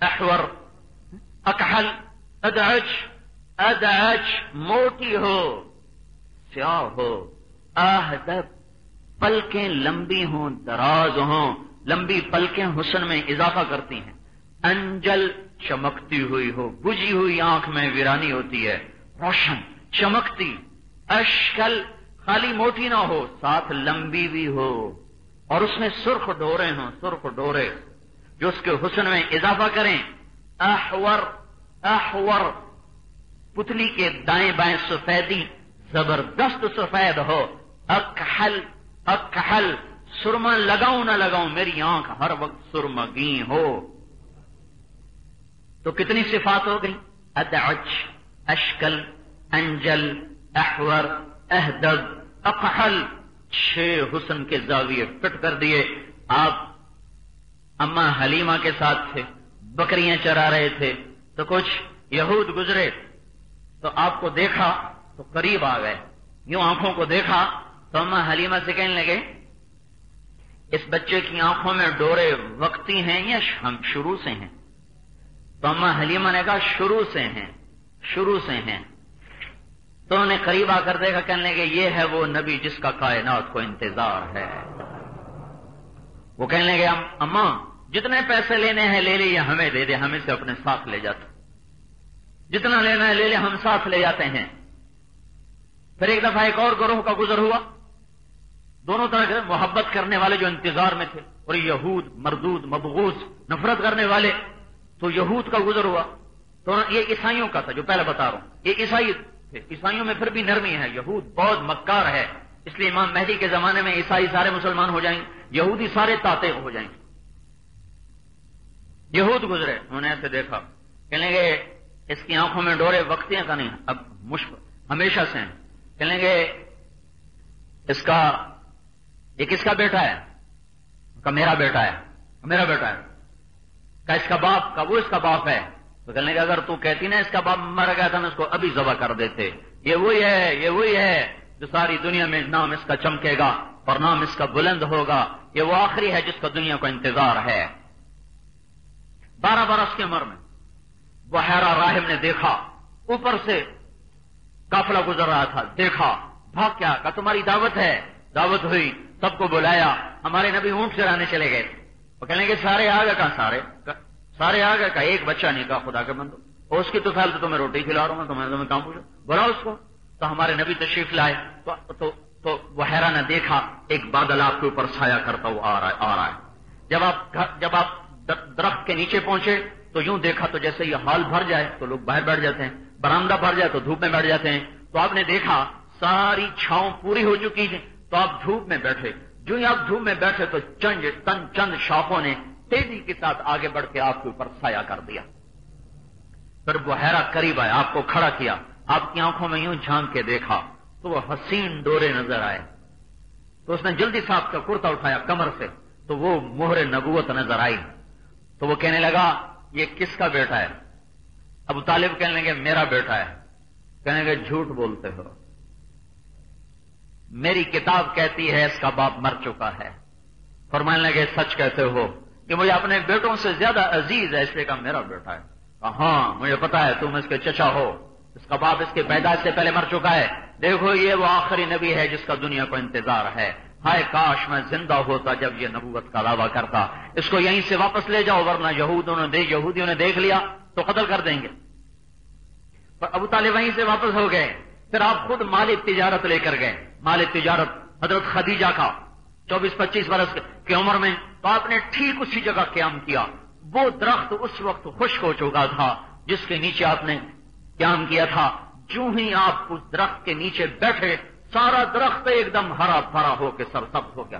احور اکحل ادعج ادعج موٹی ہو، سیاہ ہو اہدب پلکیں لمبی ہوں، دراز ہوں، لمبی پلکیں حسن میں اضافہ کرتی ہیں۔ انجل چمکتی ہوئی ہو، بجھی ہوئی آنکھ میں ویرانی ہوتی ہے۔ روشن، چمکتی، اشکل، خالی موٹی نہ ہو، ساتھ لمبی بھی ہو۔ اور اس میں سرخ ڈورے ہوں، سرخ ڈورے۔ جو اس کے حسن میں اضافہ کریں، احور احور، پتلی کے دائیں بائیں سفیدی، زبردست سفید ہو، اکحل اکحل سرما لگاؤں نہ لگاؤں، میری آنکھ ہر وقت سرمگی ہو۔ تو کتنی صفات ہو گئی ادعج، اشکل، انجل، احور احدد اقحل، چھ حسن کے زاویے فٹ کر دیے۔ آپ اما حلیمہ کے ساتھ تھے، بکریاں چرا رہے تھے، تو کچھ یہود گزرے، تو آپ کو دیکھا تو قریب آ گئے۔ یوں آنکھوں کو دیکھا تو اما حلیمہ سے کہنے لگے، اس بچے کی آنکھوں میں ڈورے وقتی ہیں یا ہم شروع سے ہیں؟ تو اما حلیمہ نے کہا، شروع سے ہیں، شروع سے ہیں۔ تو انہوں نے قریب آ کر دیکھا، کہنے لگے، یہ ہے وہ نبی جس کا کائنات کو انتظار ہے۔ وہ کہنے لگے اما جتنے پیسے لینے ہیں لے لیے، ہمیں دے دے، ہمیں سے اپنے ساتھ لے جاتے جتنا لینا ہے لے لے ہم ساتھ لے جاتے ہیں۔ پھر ایک دفعہ ایک اور گروہ کا گزر ہوا۔ دونوں طرح کے محبت کرنے والے جو انتظار میں تھے، اور یہود، مردود مبغوث نفرت کرنے والے، تو یہود کا گزر ہوا۔ تو یہ عیسائیوں کا تھا جو پہلے بتا رہا ہوں۔ یہ عیسائی تھے۔ عیسائیوں میں پھر بھی نرمی ہے۔ یہود بہت مکار ہے۔ اس لیے امام مہدی کے زمانے میں عیسائی سارے مسلمان ہو جائیں۔ گے یہودی سارے تاتے ہو جائیں گے۔ یہود گزرے، انہوں نے ایسے دیکھا۔ کہنے گے اس کی آنکھوں میں ڈورے وقتیاں کا نہیں، اب مشکل ہمیشہ سے ہیں۔ کہنے گے اس کا، یہ کس کا بیٹا ہے؟ کا میرا بیٹا ہے۔ میرا بیٹا ہے۔ کا، اس کا باپ کا، وہ اس کا باپ ہے۔ تو کہنے اگر تو کہتی نا، اس کا باپ مر گیا تھا نا اس کو ابھی ذبح کر دیتے۔ یہ وہی ہے، یہ وہی ہے جو ساری دنیا میں نام اس کا چمکے گا۔ اور نام اس کا بلند ہوگا یہ وہ آخری ہے جس کا دنیا کو انتظار ہے۔ بارہ برس کی عمر میں وہ حیرا راہب نے دیکھا۔ اوپر سے کافلا گزر رہا تھا۔ دیکھا بھاگ کیا کہ تمہاری دعوت ہے۔ دعوت ہوئی۔ سب کو بلایا۔ ہمارے نبی اونٹ سے رہنے چلے گئے۔ وہ کہنے کہ سارے آ گئے کہاں؟ سارے؟ سارے آ گئے کہا ایک بچہ نہیں کہا خدا کے بندو۔ اور اس کی تو خیال تو تمہیں روٹی کھلا رہا ہوں تو میں تمہیں کام پوچھا بولا اس کو۔ تو ہمارے نبی تشریف لائے۔ تو, تو, تو وہ نے دیکھا ایک بادل آپ کے اوپر سایہ کرتا ہوا آ رہا ہے جب آپ جب آپ درخت کے نیچے پہنچے تو یوں دیکھا تو جیسے یہ ہال بھر جائے تو لوگ باہر بیٹھ جاتے ہیں برامدہ بھر جائے تو دھوپ میں بیٹھ جاتے ہیں۔ تو آپ نے دیکھا ساری چھاؤں پوری ہو چکی ہے تو آپ دھوپ میں بیٹھے۔ جو ہی آپ دھوپ میں بیٹھے تو چند تن چند شاخوں نے تیزی کے ساتھ آگے بڑھ کے آپ کے اوپر سایہ کر دیا۔ پھر بحیرہ قریب آیا آپ کو کھڑا کیا۔ آپ کی آنکھوں میں یوں جھانک کے دیکھا۔ تو وہ حسین ڈورے نظر آئے۔ تو اس نے جلدی صاحب کا کرتا اٹھایا کمر سے، تو وہ مہر نبوت نظر آئی۔ تو وہ کہنے لگا، یہ کس کا بیٹا ہے؟ ابو طالب کہنے لگے، میرا بیٹا ہے۔ کہنے لگے، جھوٹ بولتے ہو۔ میری کتاب کہتی ہے، اس کا باپ مر چکا ہے۔ فرمانے لگے، سچ کہتے ہو کہ مجھے اپنے بیٹوں سے زیادہ عزیز ہے، اس لیے کہا، میرا بیٹا ہے۔ ہاں مجھے پتا ہے، تم اس کے چچا ہو۔ اس کا باپ اس کے پیدائش سے پہلے مر چکا ہے۔ دیکھو، یہ وہ آخری نبی ہے جس کا دنیا کو انتظار ہے۔ ہائے کاش میں زندہ ہوتا جب یہ نبوت کا دعویٰ کرتا۔ اس کو یہیں سے واپس لے جاؤ، ورنہ یہودوں نے یہودیوں نے دیکھ لیا تو قتل کر دیں گے۔ پر ابو طالب وہیں سے واپس ہو گئے۔ پھر آپ خود مال تجارت لے کر گئے۔ مال تجارت حضرت خدیجہ کا۔ چوبیس، پچیس برس کی عمر میں تو آپ نے ٹھیک اسی جگہ قیام کیا۔ وہ درخت اس وقت خشک ہو چکا تھا جس کے نیچے آپ نے قیام کیا تھا۔ جو ہی آپ اس درخت کے نیچے بیٹھے، سارا درخت ایک دم ہرا بھرا ہو کے سر سب ہو گیا۔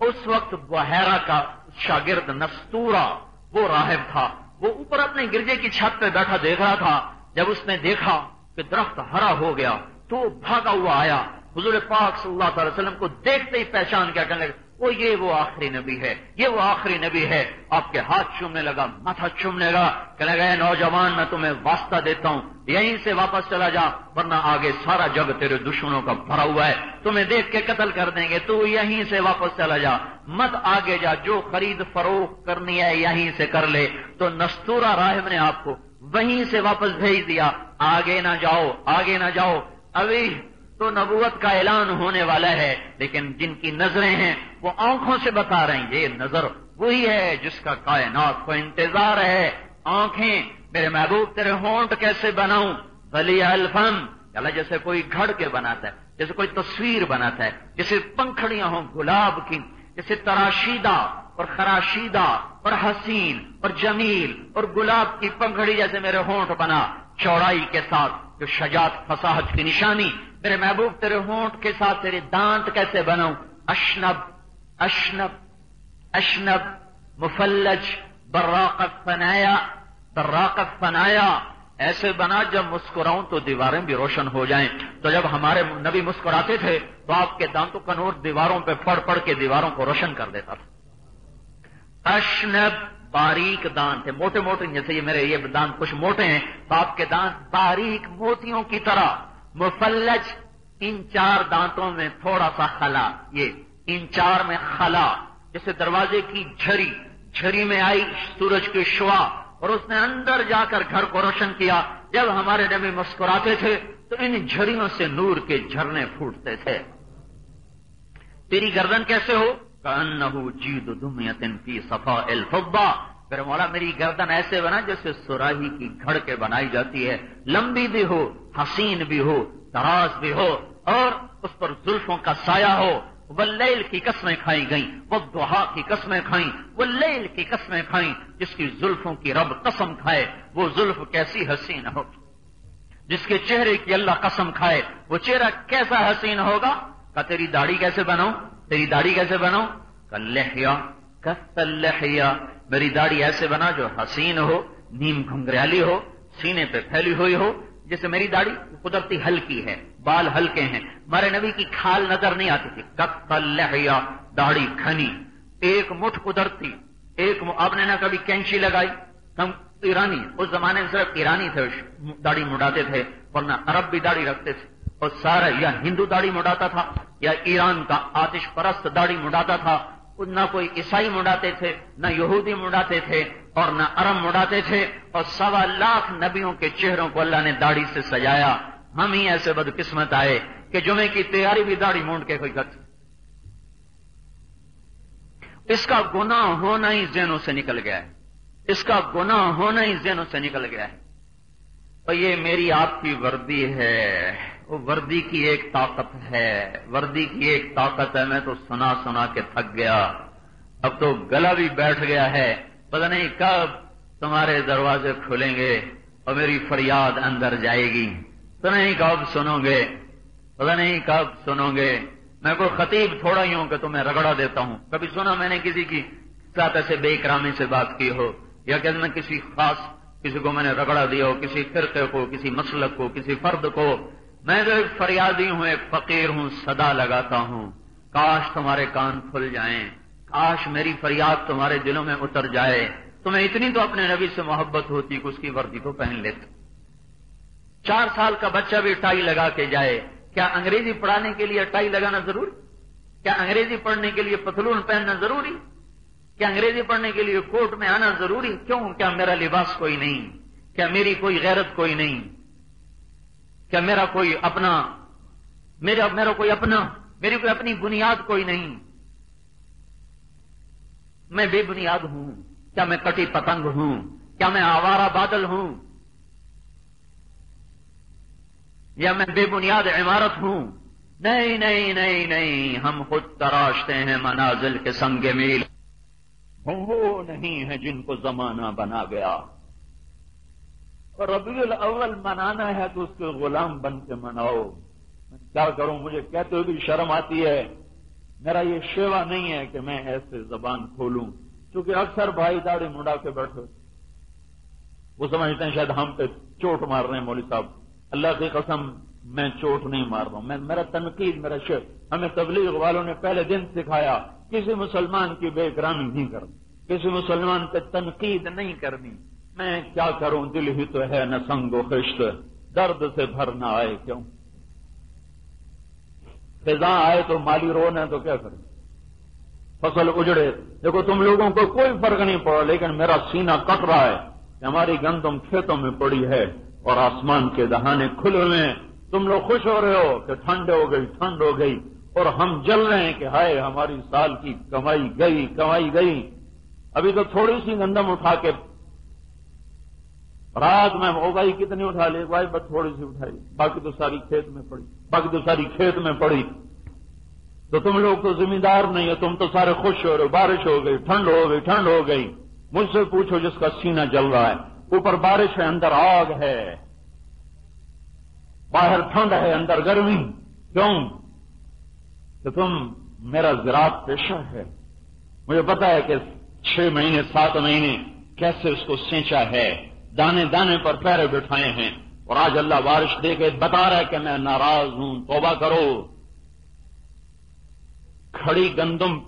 اس وقت بحیرہ کا شاگرد نستورا، وہ راہب تھا۔ وہ اوپر اپنے گرجے کی چھت پہ بیٹھا دیکھ رہا تھا۔ جب اس نے دیکھا کہ درخت ہرا ہو گیا تو بھاگا ہوا آیا۔ حضور پاک صلی اللہ تعالی وسلم کو دیکھتے ہی پہچان کیا۔ کہنے لگا وہ یہ وہ آخری نبی ہے، یہ وہ آخری نبی ہے۔ آپ کے ہاتھ چومنے لگا، ماتھا چومنے لگا، کہنے گئے نوجوان، میں تمہیں واسطہ دیتا ہوں، یہیں سے واپس چلا جا، ورنہ آگے سارا جگ تیرے دشمنوں کا بھرا ہوا ہے۔ تمہیں دیکھ کے قتل کر دیں گے، تو یہیں سے واپس چلا جا۔ مت آگے جا، جو خرید فروخت کرنی ہے، یہیں سے کر لے۔ تو نستورا راہب نے آپ کو وہیں سے واپس بھیج دیا۔ آگے نہ جاؤ، آگے نہ جاؤ۔ ابھی تو نبوت کا اعلان ہونے والا ہے، لیکن جن کی نظریں ہیں، وہ آنکھوں سے بتا رہے ہیں، یہ نظر وہی ہے جس کا کائنات کو انتظار ہے۔ آنکھیں، میرے محبوب، تیرے ہونٹ کیسے بناؤں؟ بلی الفن اللہ جیسے کوئی گھڑ کے بناتا ہے، جیسے کوئی تصویر بناتا ہے، جیسے پنکھڑیاں ہوں گلاب کی، جیسے تراشیدہ اور خراشیدہ اور حسین اور جمیل اور گلاب کی پنکھڑی جیسے میرے ہونٹ بنا۔ چوڑائی کے ساتھ جو شجاعت فصاحت کی نشانی میرے محبوب، تیرے ہونٹ کے ساتھ تیرے دانت کیسے بناؤں؟ اشنب اشنب اشنب، مفلج براقت فنایا براقت فنایا ایسے بنا، جب مسکراؤں تو دیواریں بھی روشن ہو جائیں۔ تو جب ہمارے نبی مسکراتے تھے، تو آپ کے دانتوں کا نور دیواروں پہ پڑ پڑ کے دیواروں کو روشن کر دیتا تھا۔ اشنب باریک دانت تھے موٹے موٹے جیسے یہ میرے یہ دانت کچھ موٹے ہیں، تو آپ کے دانت باریک موتیوں کی طرح۔ مفلج ان چار دانتوں میں تھوڑا سا خلا، یہ ان چار میں خلا، جیسے دروازے کی جھری جھری میں آئی سورج کی شوا اور اس نے اندر جا کر گھر کو روشن کیا۔ جب ہمارے نبی مسکراتے تھے تو ان جھریوں سے نور کے جھرنے پھوٹتے تھے۔ تیری گردن کیسے ہو؟ جید دمیتن فی صفا الفبا پھر مولا، میری گردن ایسے بنا جیسے سراہی کی گھڑ کے بنائی جاتی ہے۔ لمبی بھی ہو حسین بھی ہو، دراز بھی ہو اور اس پر زلفوں کا سایہ ہو۔ وہ لیل کی قسمیں کھائی گئیں، وہ دہا کی قسمیں کھائیں، وہ لیل کی قسمیں کھائیں۔ جس کی زلفوں کی رب قسم کھائے، وہ زلف کیسی حسین ہو۔ جس کے چہرے کی اللہ قسم کھائے، وہ چہرہ کیسا حسین ہوگا؟ کہ تیری داڑھی کیسے بناؤ تیری داڑھی کیسے بناؤ کلحیا کلحیا میری داڑھی ایسے بنا جو حسین ہو، نیم گھنگریالی ہو، سینے پہ پھیلی ہوئی ہو۔ جیسے میری داڑھی قدرتی ہلکی ہے، بال ہلکے ہیں۔ ہمارے نبی کی کھال نظر نہیں آتی تھی۔ لہیا، داڑھی کھنی۔ ایک مٹھ قدرتی، ایک آپ نے نہ کبھی کینچی لگائی؟ کم ایرانی اس زمانے میں صرف ایرانی تھے داڑھی مڈاتے تھے، ورنہ عرب بھی داڑھی رکھتے تھے۔ اور سارا یا ہندو داڑھی مڈاتا تھا، یا ایران کا آتش پرست داڑھی مڈاتا تھا۔ نہ کوئی عیسائی مڈاتے تھے، نہ یہودی مڈاتے تھے۔ اور نہ ارم مڈاتے تھے اور سوا لاکھ نبیوں کے چہروں کو اللہ نے داڑھی سے سجایا۔ ہم ہی ایسے بدقسمت آئے کہ جمعے کی تیاری بھی داڑھی مونڈ کے کوئی کرتی اس کا گناہ ہونا ہی ذہنوں سے نکل گیا ہے۔ اس کا گناہ ہونا ہی ذہنوں سے نکل گیا ہے۔ اور یہ میری آپ کی وردی ہے۔ وہ وردی کی ایک طاقت ہے۔ وردی کی ایک طاقت ہے۔ میں تو سنا سنا کے تھک گیا۔ اب تو گلا بھی بیٹھ گیا ہے۔ پتہ نہیں کب تمہارے دروازے کھلیں گے اور میری فریاد اندر جائے گی۔ تو نہیں کب سنو گے۔ پتہ نہیں کب سنو گے۔ میں کوئی خطیب تھوڑا ہی ہوں کہ تمہیں رگڑا دیتا ہوں۔ کبھی سنا میں نے کسی کی ساتھ ایسے بے اکرامی سے بات کی ہو یا کہ میں کسی خاص کسی کو میں نے رگڑا دیا ہو، کسی فرقے کو، کسی مسلک کو، کسی فرد کو۔ میں جو ایک فریادی ہوں، ایک فقیر ہوں، صدا لگاتا ہوں۔ کاش تمہارے کان کھل جائیں۔ کاش میری فریاد تمہارے دلوں میں اتر جائے۔ تمہیں اتنی تو اپنے نبی سے محبت ہوتی کہ اس کی وردی کو پہن لیتے چار سال کا بچہ بھی ٹائی لگا کے جائے۔ کیا انگریزی پڑھانے کے لیے ٹائی لگانا ضروری؟ کیا انگریزی پڑھنے کے لیے پتلون پہننا ضروری؟ کیا انگریزی پڑھنے کے لیے کوٹ میں آنا ضروری؟ کیوں؟ کیا میرا لباس کوئی نہیں؟ کیا میری کوئی غیرت کوئی نہیں؟ کیا میرا کوئی اپنا میرا میرا کوئی اپنا میری کوئی اپنی بنیاد کوئی نہیں؟ میں بے بنیاد ہوں، کیا میں کٹی پتنگ ہوں، کیا میں آوارہ بادل ہوں، یا میں بے بنیاد عمارت ہوں؟ نہیں نہیں نہیں نہیں، ہم خود تراشتے ہیں منازل کے سنگ میل۔ وہ نہیں ہے جن کو زمانہ بنا گیا۔ اور ربیع الاول منانا ہے تو اس کے غلام بن کے مناؤ۔ میں کیا کروں، مجھے کہتے ہوئے بھی شرم آتی ہے۔ میرا یہ شیوا نہیں ہے کہ میں ایسے زبان کھولوں، کیونکہ اکثر بھائی داڑھی مڈا کے بیٹھے۔ وہ سمجھتے ہیں شاید ہم پہ چوٹ مار رہے ہیں مولوی صاحب۔ اللہ کی قسم، میں چوٹ نہیں مار رہا ہوں۔ میں میرا تنقید، میرا شیر ہمیں تبلیغ والوں نے پہلے دن سکھایا، کسی مسلمان کی بے کرانی نہیں کرنی۔ کسی مسلمان پہ تنقید نہیں کرنی۔ میں کیا کروں؟ دل ہی تو ہے نہ سنگ و خشت۔ درد سے بھرنا آئے کیوں؟ فضا آئے تو مالی رونا تو کیا کریں؟ فصل اجڑے۔ دیکھو تم لوگوں کو کوئی فرق نہیں پڑا، لیکن میرا سینہ کٹ رہا ہے کہ ہماری گندم کھیتوں میں پڑی ہے اور آسمان کے دہانے کھلے ہوئے ہیں۔ تم لوگ خوش ہو رہے ہو کہ ٹھنڈ ہو گئی، ٹھنڈ ہو گئی، اور ہم جل رہے ہیں کہ ہائے ہماری سال کی کمائی گئی کمائی گئی۔ ابھی تو تھوڑی سی گندم اٹھا کے رات میں اگائی کتنی اٹھا لی؟ بھائی بس تھوڑی سی اٹھائی، باقی تو ساری کھیت میں پڑی۔ باقی تو ساری کھیت میں پڑی۔ تو تم لوگ تو ذمہ دار نہیں ہو، تم تو سارے خوش ہو رہے ہو، بارش ہو گئی، ٹھنڈ ہو گئی، ٹھنڈ ہو گئی۔ مجھ سے پوچھو جس کا سینہ جل رہا ہے، اوپر بارش ہے، اندر آگ ہے۔ باہر ٹھنڈ ہے، اندر گرمی۔ کیوں؟ کہ تم میرا زراعت پیشہ ہے۔ مجھے پتا ہے کہ چھ مہینے، سات مہینے کیسے اس کو سینچا ہے۔ دانے دانے پر پیرے بٹھائے ہیں۔ اور آج اللہ بارش دے کے بتا رہا ہے کہ میں ناراض ہوں۔ توبہ کرو۔ کھڑی گندم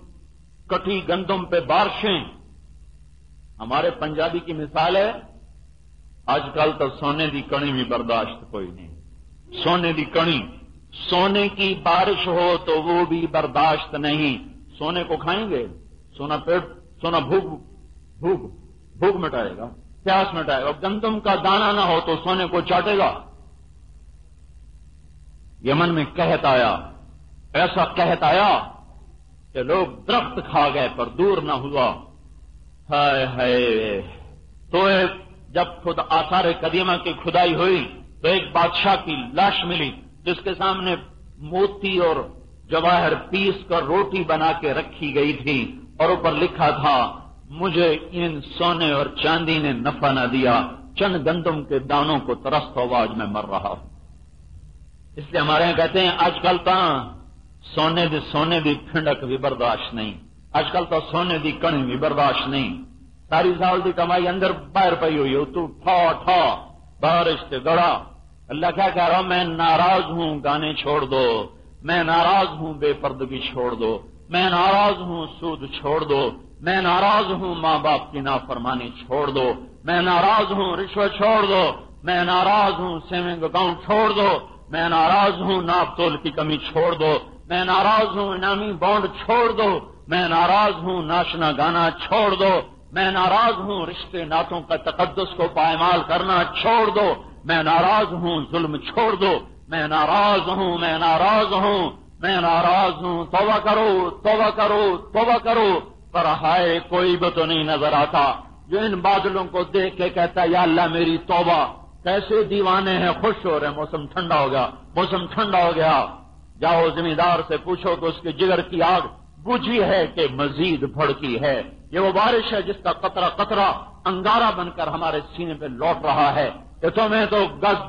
کٹی گندم پہ بارشیں۔ ہمارے پنجابی کی مثال ہے، آج کل تو سونے دی کڑی بھی برداشت کوئی نہیں۔ سونے دی کڑی، سونے کی بارش ہو تو وہ بھی برداشت نہیں۔ سونے کو کھائیں گے، سونا پیٹ، سونا بھوک بھوک بھوک مٹائے گا۔ پیاس مٹائے گا گندم کا دانا نہ ہو تو سونے کو چاٹے گا۔ یمن میں کہت آیا۔ ایسا کہت آیا کہ لوگ درخت کھا گئے پر دور نہ ہوا۔ ہائے ہائے۔ تو جب خود آثار قدیمہ کی کھدائی ہوئی تو ایک بادشاہ کی لاش ملی جس کے سامنے موتی اور جواہر پیس کر روٹی بنا کے رکھی گئی تھی اور اوپر لکھا تھا مجھے ان سونے اور چاندی نے نفع نہ دیا، چند گندم کے دانوں کو ترست آواز میں مر رہا ہوں۔ اس لیے ہمارے یہاں کہتے ہیں، آج کل تو سونے دی سونے دی پھنڈک بھی برداشت نہیں۔ آج کل تو سونے دی کڑی بھی برداشت نہیں۔ ساری سال دی کمائی اندر باہر پی ہوئی ہو، تو ٹھا ٹھا بارش سے گڑا۔ اللہ کیا کہہ رہا ہوں، میں ناراض ہوں، گانے چھوڑ دو۔ میں ناراض ہوں، بے پردگی چھوڑ دو۔ میں ناراض ہوں، سود چھوڑ دو۔ میں ناراض ہوں ماں باپ کی نافرمانی چھوڑ دو میں ناراض ہوں رشوت چھوڑ دو میں ناراض ہوں سیونگ اکاؤنٹ چھوڑ دو میں ناراض ہوں ناپ تول کی کمی چھوڑ دو میں ناراض ہوں انعامی بانڈ چھوڑ دو میں ناراض ہوں ناشنا گانا چھوڑ دو میں ناراض ہوں رشتے ناتوں کا تقدس کو پائمال کرنا چھوڑ دو میں ناراض ہوں ظلم چھوڑ دو میں ناراض ہوں میں ناراض ہوں میں ناراض ہوں توبہ کرو توبہ کرو توبہ کرو پر ہائے کوئی بھی تو نہیں نظر آتا۔ جو ان بادلوں کو دیکھ کے کہتا یا اللہ میری توبہ، کیسے دیوانے ہیں، خوش ہو رہے، موسم ٹھنڈا ہو گیا۔ موسم ٹھنڈا ہو گیا۔ جاؤ زمیندار سے پوچھو کہ اس کے جگر کی آگ بجھی ہے کہ مزید بھڑکی ہے۔ یہ وہ بارش ہے جس کا قطرہ قطرہ انگارہ بن کر ہمارے سینے پہ لوٹ رہا ہے۔ کہ تمہیں تو گز،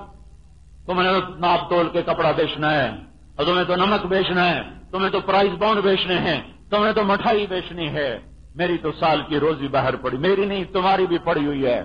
تمہیں تو ناپ تول کے کپڑا بیچنا ہے۔ اور تمہیں تو نمک بیچنا ہے۔ تمہیں تو پرائز بانڈ بیچنے ہیں۔ تمہیں تو مٹھائی بیچنی ہے۔ میری تو سال کی روزی باہر پڑی، میری نہیں، تمہاری بھی پڑی ہوئی ہے۔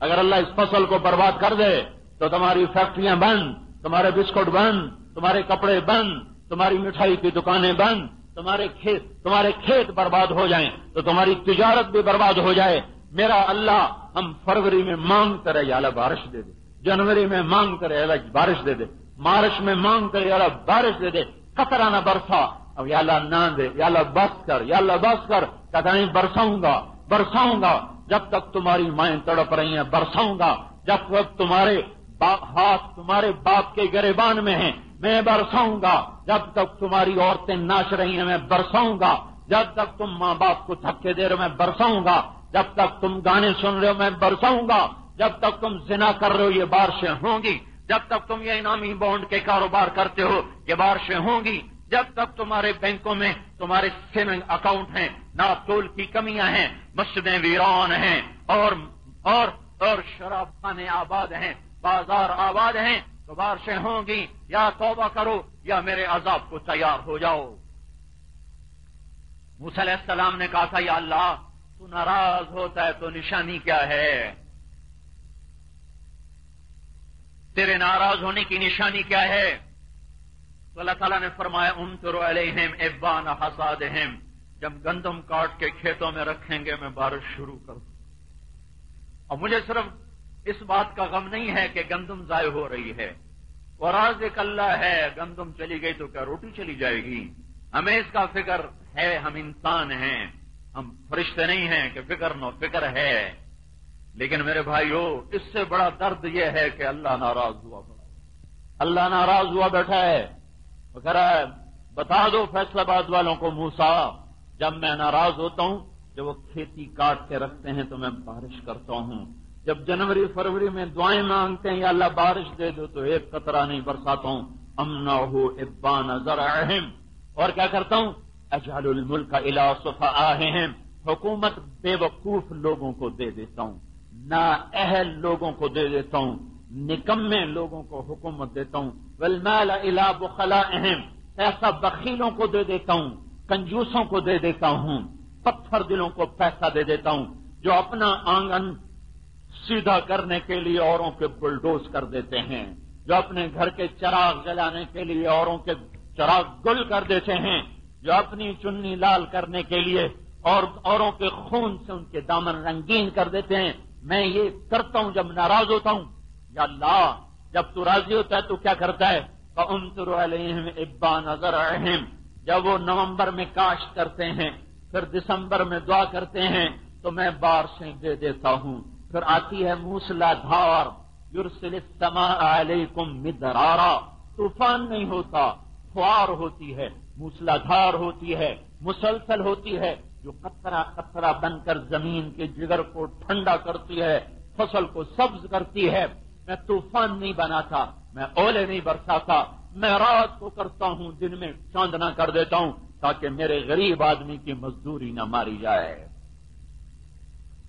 اگر اللہ اس فصل کو برباد کر دے، تو تمہاری فیکٹریاں بند، تمہارے بسکٹ بند، تمہارے کپڑے بند، تمہاری مٹھائی کی دکانیں بند، تمہارے کھیت تمہارے کھیت برباد ہو جائیں، تو تمہاری تجارت بھی برباد ہو جائے۔ میرا اللہ ہم فروری میں مانگ کرے، یا اللہ بارش دے دے۔ جنوری میں مانگ کرے اللہ بارش دے دے۔ مارچ میں مانگ کرے اللہ بارش دے دے۔ قطرہ نہ برسا۔ اب یا اللہ نہ دے یا اللہ بس کر، یا اللہ بس کر، کہتا نہیں برساؤں گا برساؤں گا، جب تک تمہاری مائیں تڑپ رہی ہیں، برساؤں گا، جب تک تمہارے ہاتھ تمہارے باپ کے گریبان میں ہیں، میں برساؤں گا، جب تک تمہاری عورتیں ناچ رہی ہیں، میں برساؤں گا، جب تک تم ماں باپ کو تھکے دے رہے ہو، میں برساؤں گا، جب تک تم گانے سن رہے ہو، میں برساؤں گا، جب تک تم زنا کر رہے ہو، یہ بارشیں ہوں گی، جب تک تم یہ انعامی بانڈ کے کاروبار کرتے ہو، یہ بارشیں ہوں گی جب تک تمہارے بینکوں میں تمہارے سیونگ اکاؤنٹ ہیں، ناپتول کی کمیاں ہیں، مسجدیں ویران ہیں اور اور اور شراب خانے آباد ہیں، بازار آباد ہیں، تو بارشیں ہوں گی، یا توبہ کرو، یا میرے عذاب کو تیار ہو جاؤ۔ علیہ السلام نے کہا تھا، یا اللہ، تو ناراض ہوتا ہے تو نشانی کیا ہے؟ تیرے ناراض ہونے کی نشانی کیا ہے؟ تو اللہ تعالیٰ نے فرمایا ان تو علیہم ابان حساد جب گندم کاٹ کے کھیتوں میں رکھیں گے، میں بارش شروع کروں اور مجھے صرف اس بات کا غم نہیں ہے کہ گندم ضائع ہو رہی ہے۔ اور آج ایک اللہ ہے، گندم چلی گئی تو کیا روٹی چلی جائے گی؟ ہمیں اس کا فکر ہے، ہم انسان ہیں۔ ہم فرشتے نہیں ہیں کہ فکر نو فکر ہے۔ لیکن میرے بھائیو، اس سے بڑا درد یہ ہے کہ اللہ ناراض ہوا۔ بڑا اللہ ناراض ہوا بیٹھا ہے۔ ہے بتا دو فیصلہ باد والوں کو موسا جب میں ناراض ہوتا ہوں، جب وہ کھیتی کاٹ کے رکھتے ہیں تو میں بارش کرتا ہوں۔ جب جنوری، فروری میں دعائیں مانگتے ہیں، یا اللہ بارش دے دو تو ایک قطرہ نہیں برساتا ہوں۔ امنا ہو ابان ذرا اہم اور کیا کرتا ہوں؟ اجال الملک کا صفا اہم حکومت بے وقوف لوگوں کو دے دیتا ہوں۔ نہ اہل لوگوں کو دے دیتا ہوں۔ نکمے لوگوں کو حکومت دیتا ہوں۔ ولمال الا بخلا اہم ایسا بخیلوں کو دے دیتا ہوں، کنجوسوں کو دے دیتا ہوں، پتھر دلوں کو پیسہ دے دیتا ہوں، جو اپنا آنگن سیدھا کرنے کے لیے اوروں کے بلڈوز کر دیتے ہیں، جو اپنے گھر کے چراغ جلانے کے لیے اوروں کے چراغ گل کر دیتے ہیں، جو اپنی چننی لال کرنے کے لیے اور اوروں کے خون سے ان کے دامن رنگین کر دیتے ہیں۔ میں یہ کرتا ہوں جب ناراض ہوتا ہوں۔ یا اللہ، جب تو راضی ہوتا ہے تو کیا کرتا ہے؟ ابا نظر اہم جب وہ نومبر میں کاشت کرتے ہیں، پھر دسمبر میں دعا کرتے ہیں، تو میں بارشیں دے دیتا ہوں۔ پھر آتی ہے موسلا دھار یورسل علیکم مدرارا۔ طوفان نہیں ہوتا فوار ہوتی ہے، موسلا دھار ہوتی ہے، مسلسل ہوتی ہے، جو قطرہ قطرہ بن کر زمین کے جگر کو ٹھنڈا کرتی ہے، فصل کو سبز کرتی ہے۔ میں طوفان نہیں بناتا میں اولے نہیں برساتا میں رات کو کرتا ہوں، دن میں چاندنا کر دیتا ہوں تاکہ میرے غریب آدمی کی مزدوری نہ ماری جائے۔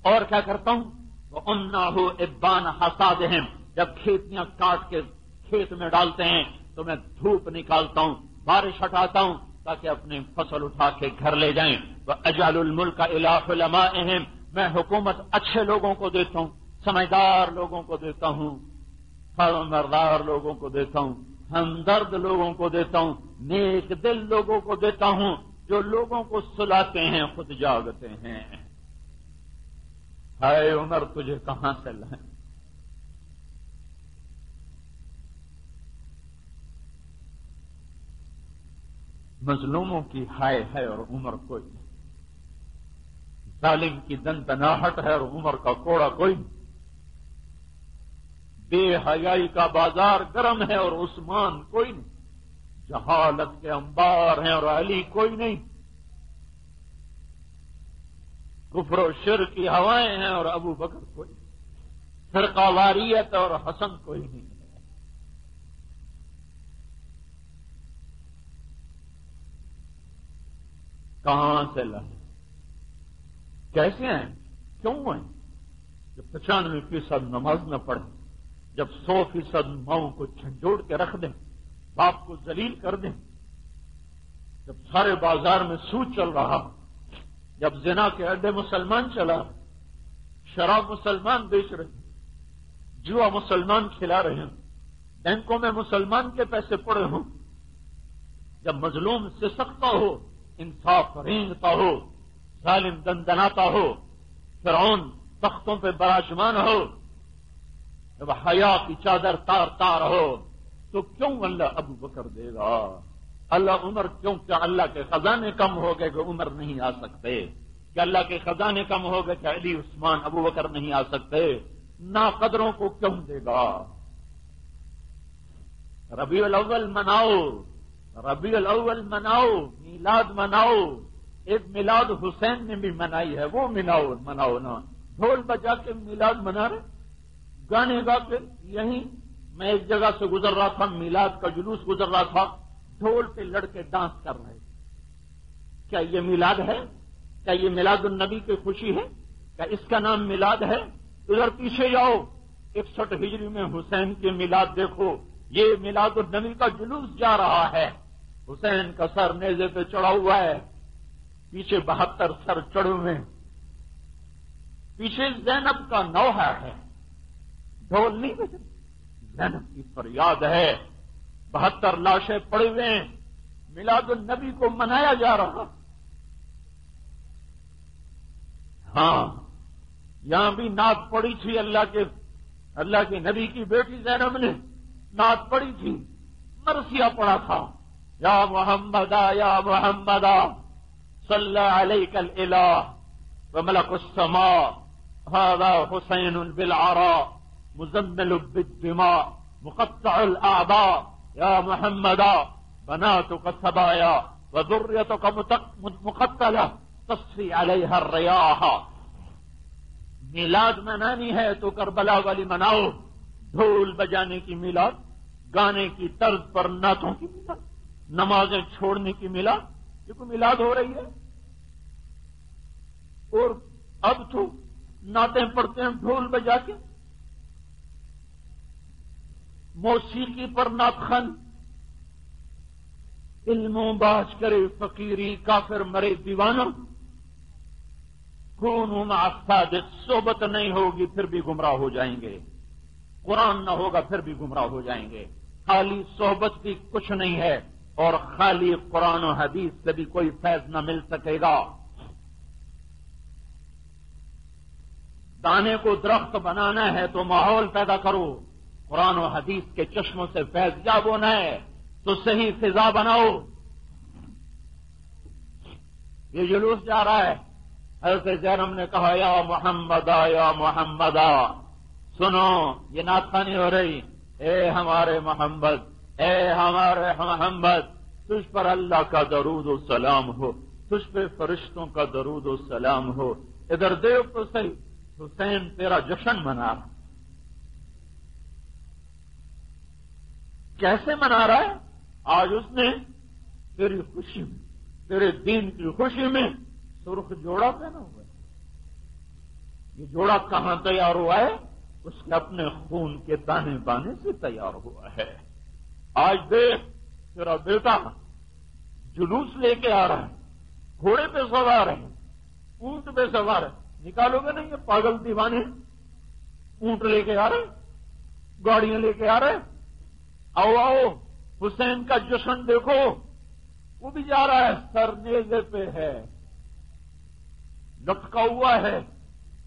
اور کیا کرتا ہوں؟ وہ ان نہ ہو ابان حساد جب کھیتیاں کاٹ کے کھیت میں ڈالتے ہیں، تو میں دھوپ نکالتا ہوں، بارش ہٹاتا ہوں تاکہ اپنی فصل اٹھا کے گھر لے جائیں۔ وہ اجال الملک کا علاق علما اہم میں حکومت اچھے لوگوں کو دیتا ہوں، سمجھدار لوگوں کو دیتا ہوں۔ مردار لوگوں کو دیتا ہوں، ہمدرد لوگوں کو دیتا ہوں، نیک دل لوگوں کو دیتا ہوں جو لوگوں کو سلاتے ہیں، خود جاگتے ہیں۔ ہائے عمر، تجھے کہاں سے لائیں؟ مظلوموں کی ہائے ہے اور عمر کوئی نہیں۔ ظالم کی دن تناہٹ ہے اور عمر کا کوڑا کوئی نہیں۔ بے حیائی کا بازار گرم ہے اور عثمان کوئی نہیں۔ جہالت کے انبار ہیں اور علی کوئی نہیں۔ کفر و شر کی ہوائیں ہیں اور ابو بکر کوئی نہیں۔ فرقہ واریت اور حسن کوئی نہیں۔ کہاں سے لائے؟ کیسے ہیں کیوں ہیں جب پچانوے فیصد نماز نہ پڑھیں۔ جب سو فیصد ماؤں کو جھنجھوڑ کے رکھ دیں، باپ کو ذلیل کر دیں۔ جب سارے بازار میں سود چل رہا، جب زنا کے اڈے مسلمان چلا، شراب مسلمان بیچ رہے، جوا مسلمان کھلا رہے ہیں بینکوں میں مسلمان کے پیسے پڑے ہوں۔ جب مظلوم سے سکتا ہو، انصاف رینگتا ہو، ظالم دندناتا ہو، فرعون تختوں پہ براجمان ہو جب حیا کی چادر تار تار ہو تو کیوں اللہ ابو بکر دے گا؟ اللہ عمر کیوں کیا اللہ کے خزانے کم ہو گئے کہ عمر نہیں آ سکتے؟ کہ اللہ کے خزانے کم ہو گئے کہ علی عثمان ابو بکر نہیں آ سکتے؟ نا قدروں کو کیوں دے گا؟ ربیع الاول مناؤ، ربیع الاول مناؤ، میلاد مناؤ، ایک میلاد حسین نے بھی منائی ہے، وہ مناؤ مناؤ نا۔ ڈھول بجا کے میلاد منا رہے گانے گا کے یہیں میں ایک جگہ سے گزر رہا تھا، میلاد کا جلوس گزر رہا تھا، ڈھول پہ لڑکے ڈانس کر رہے کیا یہ میلاد ہے؟ کیا یہ میلاد النبی کی خوشی ہے؟ کیا اس کا نام میلاد ہے؟ ادھر پیچھے جاؤ، اکسٹھ ہجری میں حسین کے میلاد دیکھو۔ یہ میلاد النبی کا جلوس جا رہا ہے۔ حسین کا سر نیزے پہ چڑھا ہوا ہے۔ پیچھے بہتر سر چڑھے ہوئے پیچھے زینب کا نوحہ ہے۔ ڈھول نہیں زینب کی فریاد ہے۔ بہتر لاشیں پڑے ہوئے ہیں۔ میلاد النبی کو منایا جا رہا۔ ہاں یہاں بھی نعت پڑی تھی اللہ کے اللہ کے نبی کی بیٹی زینب نے نعت پڑی تھی۔ مرثیہ پڑا تھا۔ یا محمد یا محمد، صلی علیہ الہ وملک السماء، هذا حسین بالعراء۔ مزمل بالدماء، مقطع الاعضاء یا محمد بناتك سبایا وذريتك مقتلة، تصفي عليها الرياح. میلاد منانی ہے تو کربلا والی مناؤ. ڈھول بجانے کی میلاد، گانے کی طرز پر نعتوں کی میلاد، نمازیں چھوڑنے کی میلاد، یہ کوئی میلاد ہو رہی ہے؟ اور اب تو نعتیں پڑھتے ہیں، ڈھول بجا کے موسیقی پر ناخن۔ علموں باز کرے فقیری کافر مرے دیوانوں۔ خون آفاد صحبت نہیں ہوگی، پھر بھی گمراہ ہو جائیں گے۔ قرآن نہ ہوگا، پھر بھی گمراہ ہو جائیں گے۔ خالی صحبت بھی کچھ نہیں ہے اور خالی قرآن و حدیث سے بھی کوئی فیض نہ مل سکے گا۔ دانے کو درخت بنانا ہے تو ماحول پیدا کرو۔ قرآن و حدیث کے چشموں سے فیض جا بونا ہے؟ تو صحیح فضا بناؤ۔ یہ جلوس جا رہا ہے۔ حضرت جرم نے کہا، یا محمد یا محمد سنو، یہ ناطانی ہو رہی۔ اے ہمارے محمد، اے ہمارے محمد، تجھ پر اللہ کا درود و سلام ہو۔ تجھ پہ فرشتوں کا درود و سلام ہو۔ ادھر دیو تو صحیح، حسین تیرا جشن منا۔ رہا کیسے منا رہا ہے؟ آج اس نے تیری خوشی میں تیرے دین کی خوشی میں سرخ جوڑا پہنا ہوا ہے۔ یہ جوڑا کہاں تیار ہوا ہے؟ اس کے اپنے خون کے دانے بانے سے تیار ہوا ہے۔ آج دیکھ، تیرا بیٹا جلوس لے کے آ رہا ہے۔ گھوڑے پہ سوار ہے۔ اونٹ پہ سوار ہے۔ نکالو گے نہیں؟ یہ پاگل دیوانے۔ اونٹ لے کے آ رہے گاڑیاں لے کے آ رہے آؤ آؤ، حسین کا جشن دیکھو۔ وہ بھی جا رہا ہے، سر نیزے پہ ہے۔ لٹکا ہوا ہے۔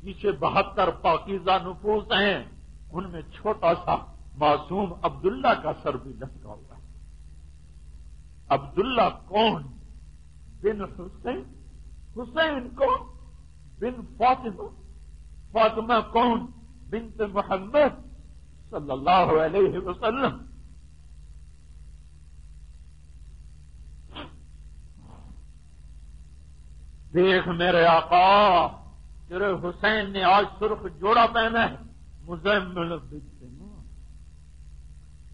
پیچھے بہتر پاکیزہ نفوس ہیں۔ ان میں چھوٹا سا معصوم عبداللہ کا سر بھی لٹکا ہوا ہے۔ عبداللہ کون؟ بن حسین۔ حسین کون؟ بن فاطمہ۔ فاطمہ کون؟ بنت محمد صلی اللہ علیہ وسلم۔ دیکھ میرے آقا، تیرے حسین نے آج سرخ جوڑا پہنا ہے۔ مزمل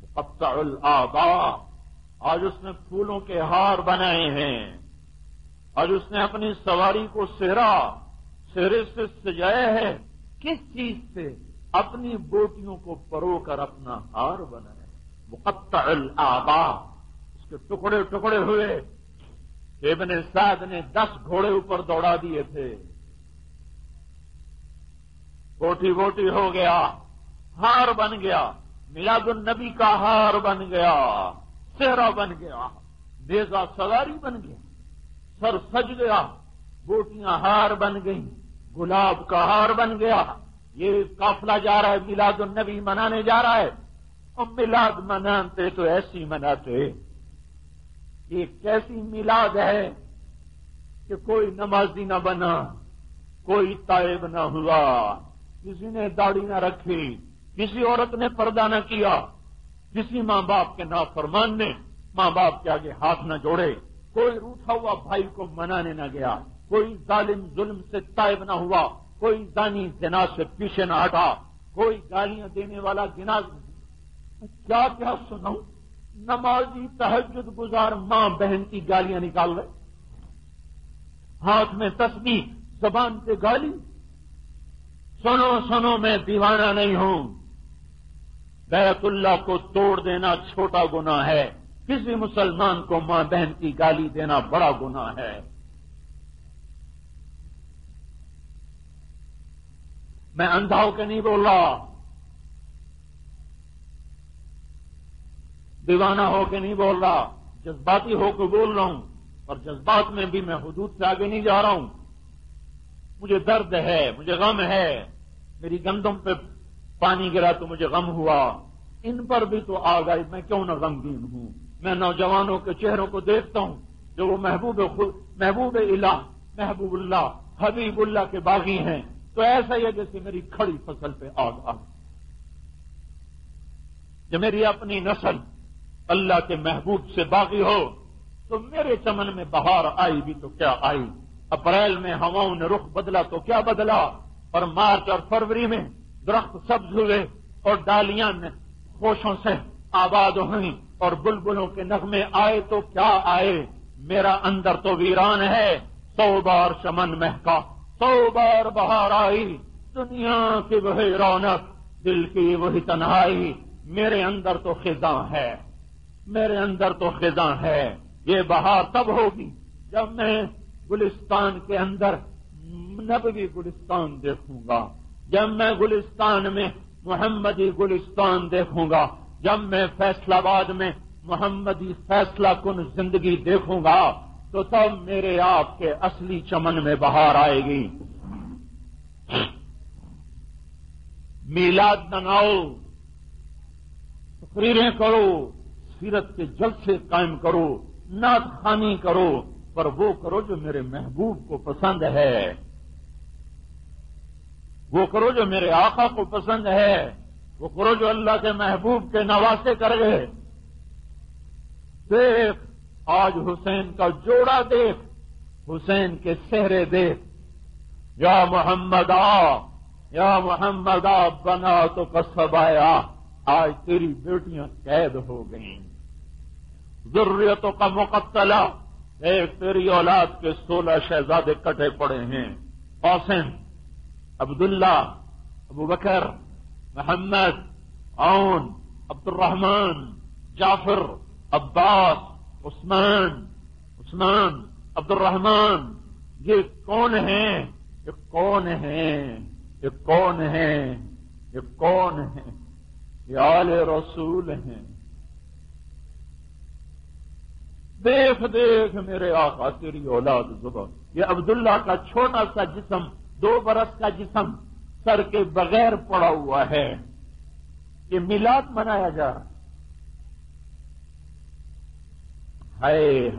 مقطع الآبا۔ آج اس نے پھولوں کے ہار بنائے ہیں۔ آج اس نے اپنی سواری کو سہرا، سہرے سے سجایا ہے۔ کس چیز سے؟ اپنی بوٹیوں کو پرو کر اپنا ہار بنایا مقطع الآبا۔ اس کے ٹکڑے ٹکڑے ہوئے۔ ابن سعد نے دس گھوڑے اوپر دوڑا دیے تھے۔ بوٹی بوٹی ہو گیا، ہار بن گیا، میلاد النبی کا ہار بن گیا چہرہ بن گیا بیزا سواری بن گیا، سر سج گیا بوٹیاں ہار بن گئی گلاب کا ہار بن گیا۔ یہ قافلہ جا رہا ہے، میلاد النبی منانے جا رہا ہے۔ اور میلاد مناتے تو ایسی مناتے۔ یہ کیسی میلاد ہے کہ کوئی نمازی نہ بنا، کوئی تائب نہ ہوا، کسی نے داڑھی نہ رکھی، کسی عورت نے پردہ نہ کیا، کسی ماں باپ کے نافرمان نے ماں باپ کے آگے ہاتھ نہ جوڑے، کوئی روٹا ہوا بھائی کو منانے نہ گیا، کوئی ظالم ظلم سے تائب نہ ہوا، کوئی دانی جنا سے پیچھے نہ ہٹا، کوئی گالیاں دینے والا گنا کیا کیا سناؤں؟ نمازی تحجد گزار ماں بہن کی گالیاں نکال رہے ہاتھ میں تسبیح، زبان سے گالی۔ سنو سنو، میں دیوانہ نہیں ہوں۔ بیت اللہ کو توڑ دینا چھوٹا گنا ہے۔ کسی مسلمان کو ماں بہن کی گالی دینا بڑا گنا ہے۔ میں اندھا ہو کے نہیں بول رہا۔ دیوانہ ہو کے نہیں بول رہا، جذباتی ہو کے بول رہا ہوں، اور جذبات میں بھی میں حدود سے آگے نہیں جا رہا ہوں۔ مجھے درد ہے، مجھے غم ہے، میری گندم پہ پانی گرا تو مجھے غم ہوا۔ ان پر بھی تو آ گئی میں کیوں نہ غمگین ہوں؟ میں نوجوانوں کے چہروں کو دیکھتا ہوں، جو وہ محبوب خود محبوب الہ، محبوب اللہ، حبیب اللہ کے باغی ہیں۔ تو ایسا ہی ہے جیسے میری کھڑی فصل پہ آگ آ جو میری اپنی نسل اللہ کے محبوب سے باقی ہو، تو میرے چمن میں بہار آئی بھی تو کیا آئی؟ اپریل میں ہواؤں نے رخ بدلا تو کیا بدلا؟ اور مارچ اور فروری میں درخت سبز ہوئے اور ڈالیاں خوشوں سے آباد ہوئی اور بلبلوں کے نغمے آئے تو کیا آئے؟ میرا اندر تو ویران ہے، سو بار چمن مہکا، سو بار بہار آئی، دنیا کی وہی رونق، دل کی وہی تنہائی، میرے اندر تو خزاں ہے۔ میرے اندر تو خزاں ہے۔ یہ بہار تب ہوگی جب میں گلستان کے اندر نبوی گلستان دیکھوں گا۔ جب میں گلستان میں محمدی گلستان دیکھوں گا۔ جب میں فیصلہ آباد میں محمدی فیصلہ کن زندگی دیکھوں گا، تو تب میرے آپ کے اصلی چمن میں بہار آئے گی۔ میلاد مناؤ تقریریں کرو۔ سیرت کے جلد سے قائم کرو، نعت خانی کرو، پر وہ کرو جو میرے محبوب کو پسند ہے۔ وہ کرو جو میرے آقا کو پسند ہے۔ وہ کرو جو اللہ کے محبوب کے نواسے کر گئے۔ دیکھ، آج حسین کا جوڑا دیکھ، حسین کے سہرے دیکھ۔ یا محمد آ، یا محمد آ، بنا تو کسب آیا آج تیری بیٹیاں قید ہو گئیں۔ ضروریتوں کا مقتلا ایک تیری اولاد کے سولہ شہزادے کٹے پڑے ہیں۔ قاسم، عبداللہ، ابو بکر، محمد اون عبد الرحمان جعفر، عباس، عثمان عثمان عبد الرحمان یہ کون ہیں؟ یہ کون ہیں؟ یہ کون ہیں؟ یہ کون ہیں؟ یہ آل رسول ہیں۔ دیکھ دیکھ میرے آقا، تیری اولاد زبر یہ عبداللہ کا چھوٹا سا جسم، دو برس کا جسم سر کے بغیر پڑا ہوا ہے۔ یہ میلاد منایا جا۔ ہے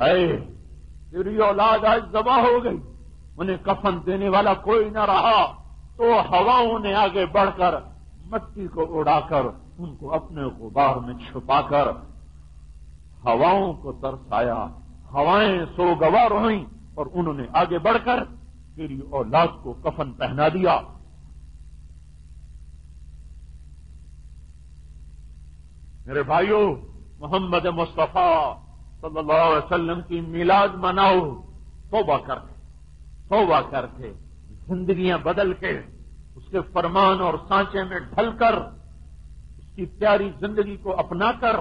تیری اولاد آج دبا ہو گئی۔ انہیں کفن دینے والا کوئی نہ رہا۔ تو ہواؤں نے آگے بڑھ کر مٹی کو اڑا کر ان کو اپنے غبار میں چھپا کر ہواؤں کو ترسایا، ہوائیں سو گوار ہوئیں اور انہوں نے آگے بڑھ کر تیری اولاد کو کفن پہنا دیا۔ میرے بھائیوں محمد مصطفیٰ صلی اللہ علیہ وسلم کی میلاد مناؤ، توبہ کر کے، توبہ کر کے، زندگیاں بدل کے، اس کے فرمان اور سانچے میں ڈھل کر، اس کی پیاری زندگی کو اپنا کر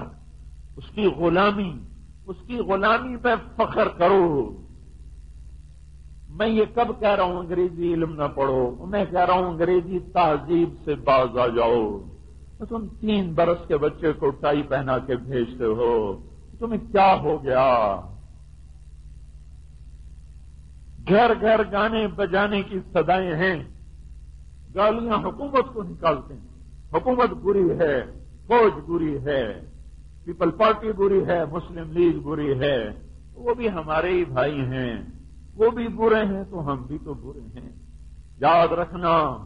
اس کی غلامی، اس کی غلامی پہ فخر کرو۔ میں یہ کب کہہ رہا ہوں انگریزی علم نہ پڑھو، میں کہہ رہا ہوں انگریزی تہذیب سے باز آ جاؤ۔ تم تین برس کے بچے کو ٹائی پہنا کے بھیجتے ہو۔ تمہیں کیا ہو گیا؟ گھر گھر گانے بجانے کی سدائیں ہیں۔ گالیاں حکومت کو نکالتے ہیں۔ حکومت بری ہے، فوج بری ہے۔ پیپل پارٹی بری ہے مسلم لیگ بری ہے وہ بھی ہمارے ہی بھائی ہیں۔ وہ بھی برے ہیں تو ہم بھی تو برے ہیں۔ یاد رکھنا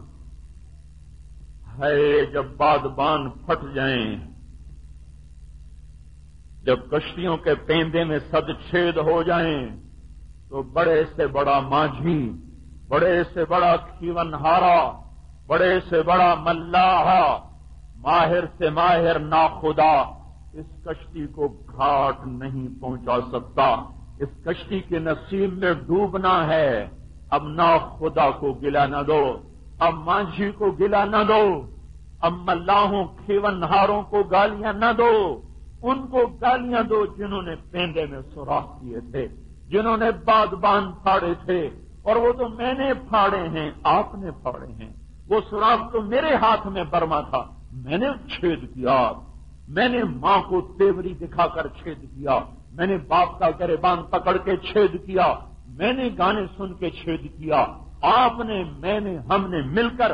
ہے جب باد بان پھٹ جائیں، جب کشتیوں کے پیندے میں سد چھید ہو جائیں، تو بڑے سے بڑا ماجھی، بڑے سے بڑا کھیون ہارا بڑے سے بڑا ملاح ماہر سے ماہر ناخدا۔ اس کشتی کو گھاٹ نہیں پہنچا سکتا۔ اس کشتی کے نصیب میں ڈوبنا ہے۔ اب نا خدا کو گلا نہ دو، اب مانجھی کو گلا نہ دو۔ اب ملاحوں کھیون ہاروں کو گالیاں نہ دو۔ ان کو گالیاں دو جنہوں نے پیندے میں سوراخ کیے تھے، جنہوں نے باد باندھ پھاڑے تھے۔ اور وہ تو میں نے پھاڑے ہیں، آپ نے پھاڑے ہیں۔ وہ سوراخ تو میرے ہاتھ میں برما تھا، میں نے چھید کیا۔ میں نے ماں کو تیوری دکھا کر چھید کیا۔ میں نے باپ کا گربان پکڑ کے چھید کیا۔ میں نے گانے سن کے چھید کیا۔ آپ نے، میں نے، ہم نے مل کر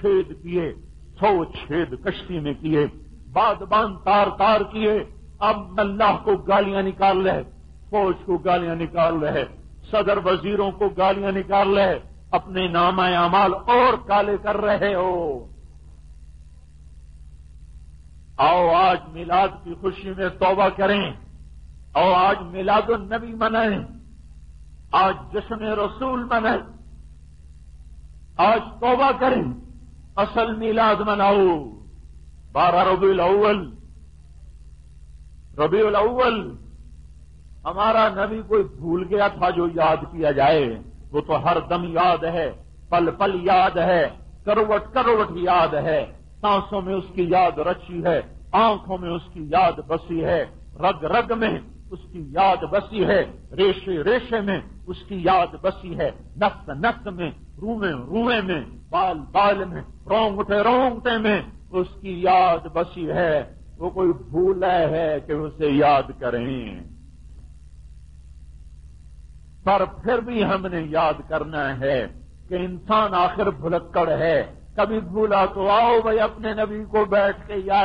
چھید کیے۔ سو چھید کشتی میں کیے۔ باد باندھ تار تار کیے۔ اب اللہ کو گالیاں نکال رہے فوج کو گالیاں نکال رہے صدر وزیروں کو گالیاں نکال رہے اپنے نام اعمال اور کالے کر رہے ہو۔ آؤ آج میلاد کی خوشی میں توبہ کریں۔ اور آج میلاد النبی منائیں۔ آج جشن رسول منائیں۔ آج توبہ کریں۔ اصل میلاد مناؤ۔ بارہ ربیع الاول۔ ربیع الاول۔ ہمارا نبی کوئی بھول گیا تھا جو یاد کیا جائے۔ وہ تو ہر دم یاد ہے۔ پل پل یاد ہے۔ کروٹ کروٹ یاد ہے۔ سانسوں میں اس کی یاد رچی ہے، آنکھوں میں اس کی یاد بسی ہے۔ رگ رگ میں اس کی یاد بسی ہے، ریشے ریشے میں اس کی یاد بسی ہے۔ نس نس میں روئے روئے میں، بال بال میں رونگتے رونگتے میں اس کی یاد بسی ہے۔ وہ کوئی بھولا ہے کہ اسے یاد کریں۔ پر پھر بھی ہم نے یاد کرنا ہے کہ انسان آخر بھلکڑ ہے۔ کبھی بھولا تو آؤ بھائی اپنے نبی کو بیٹھ کے یاد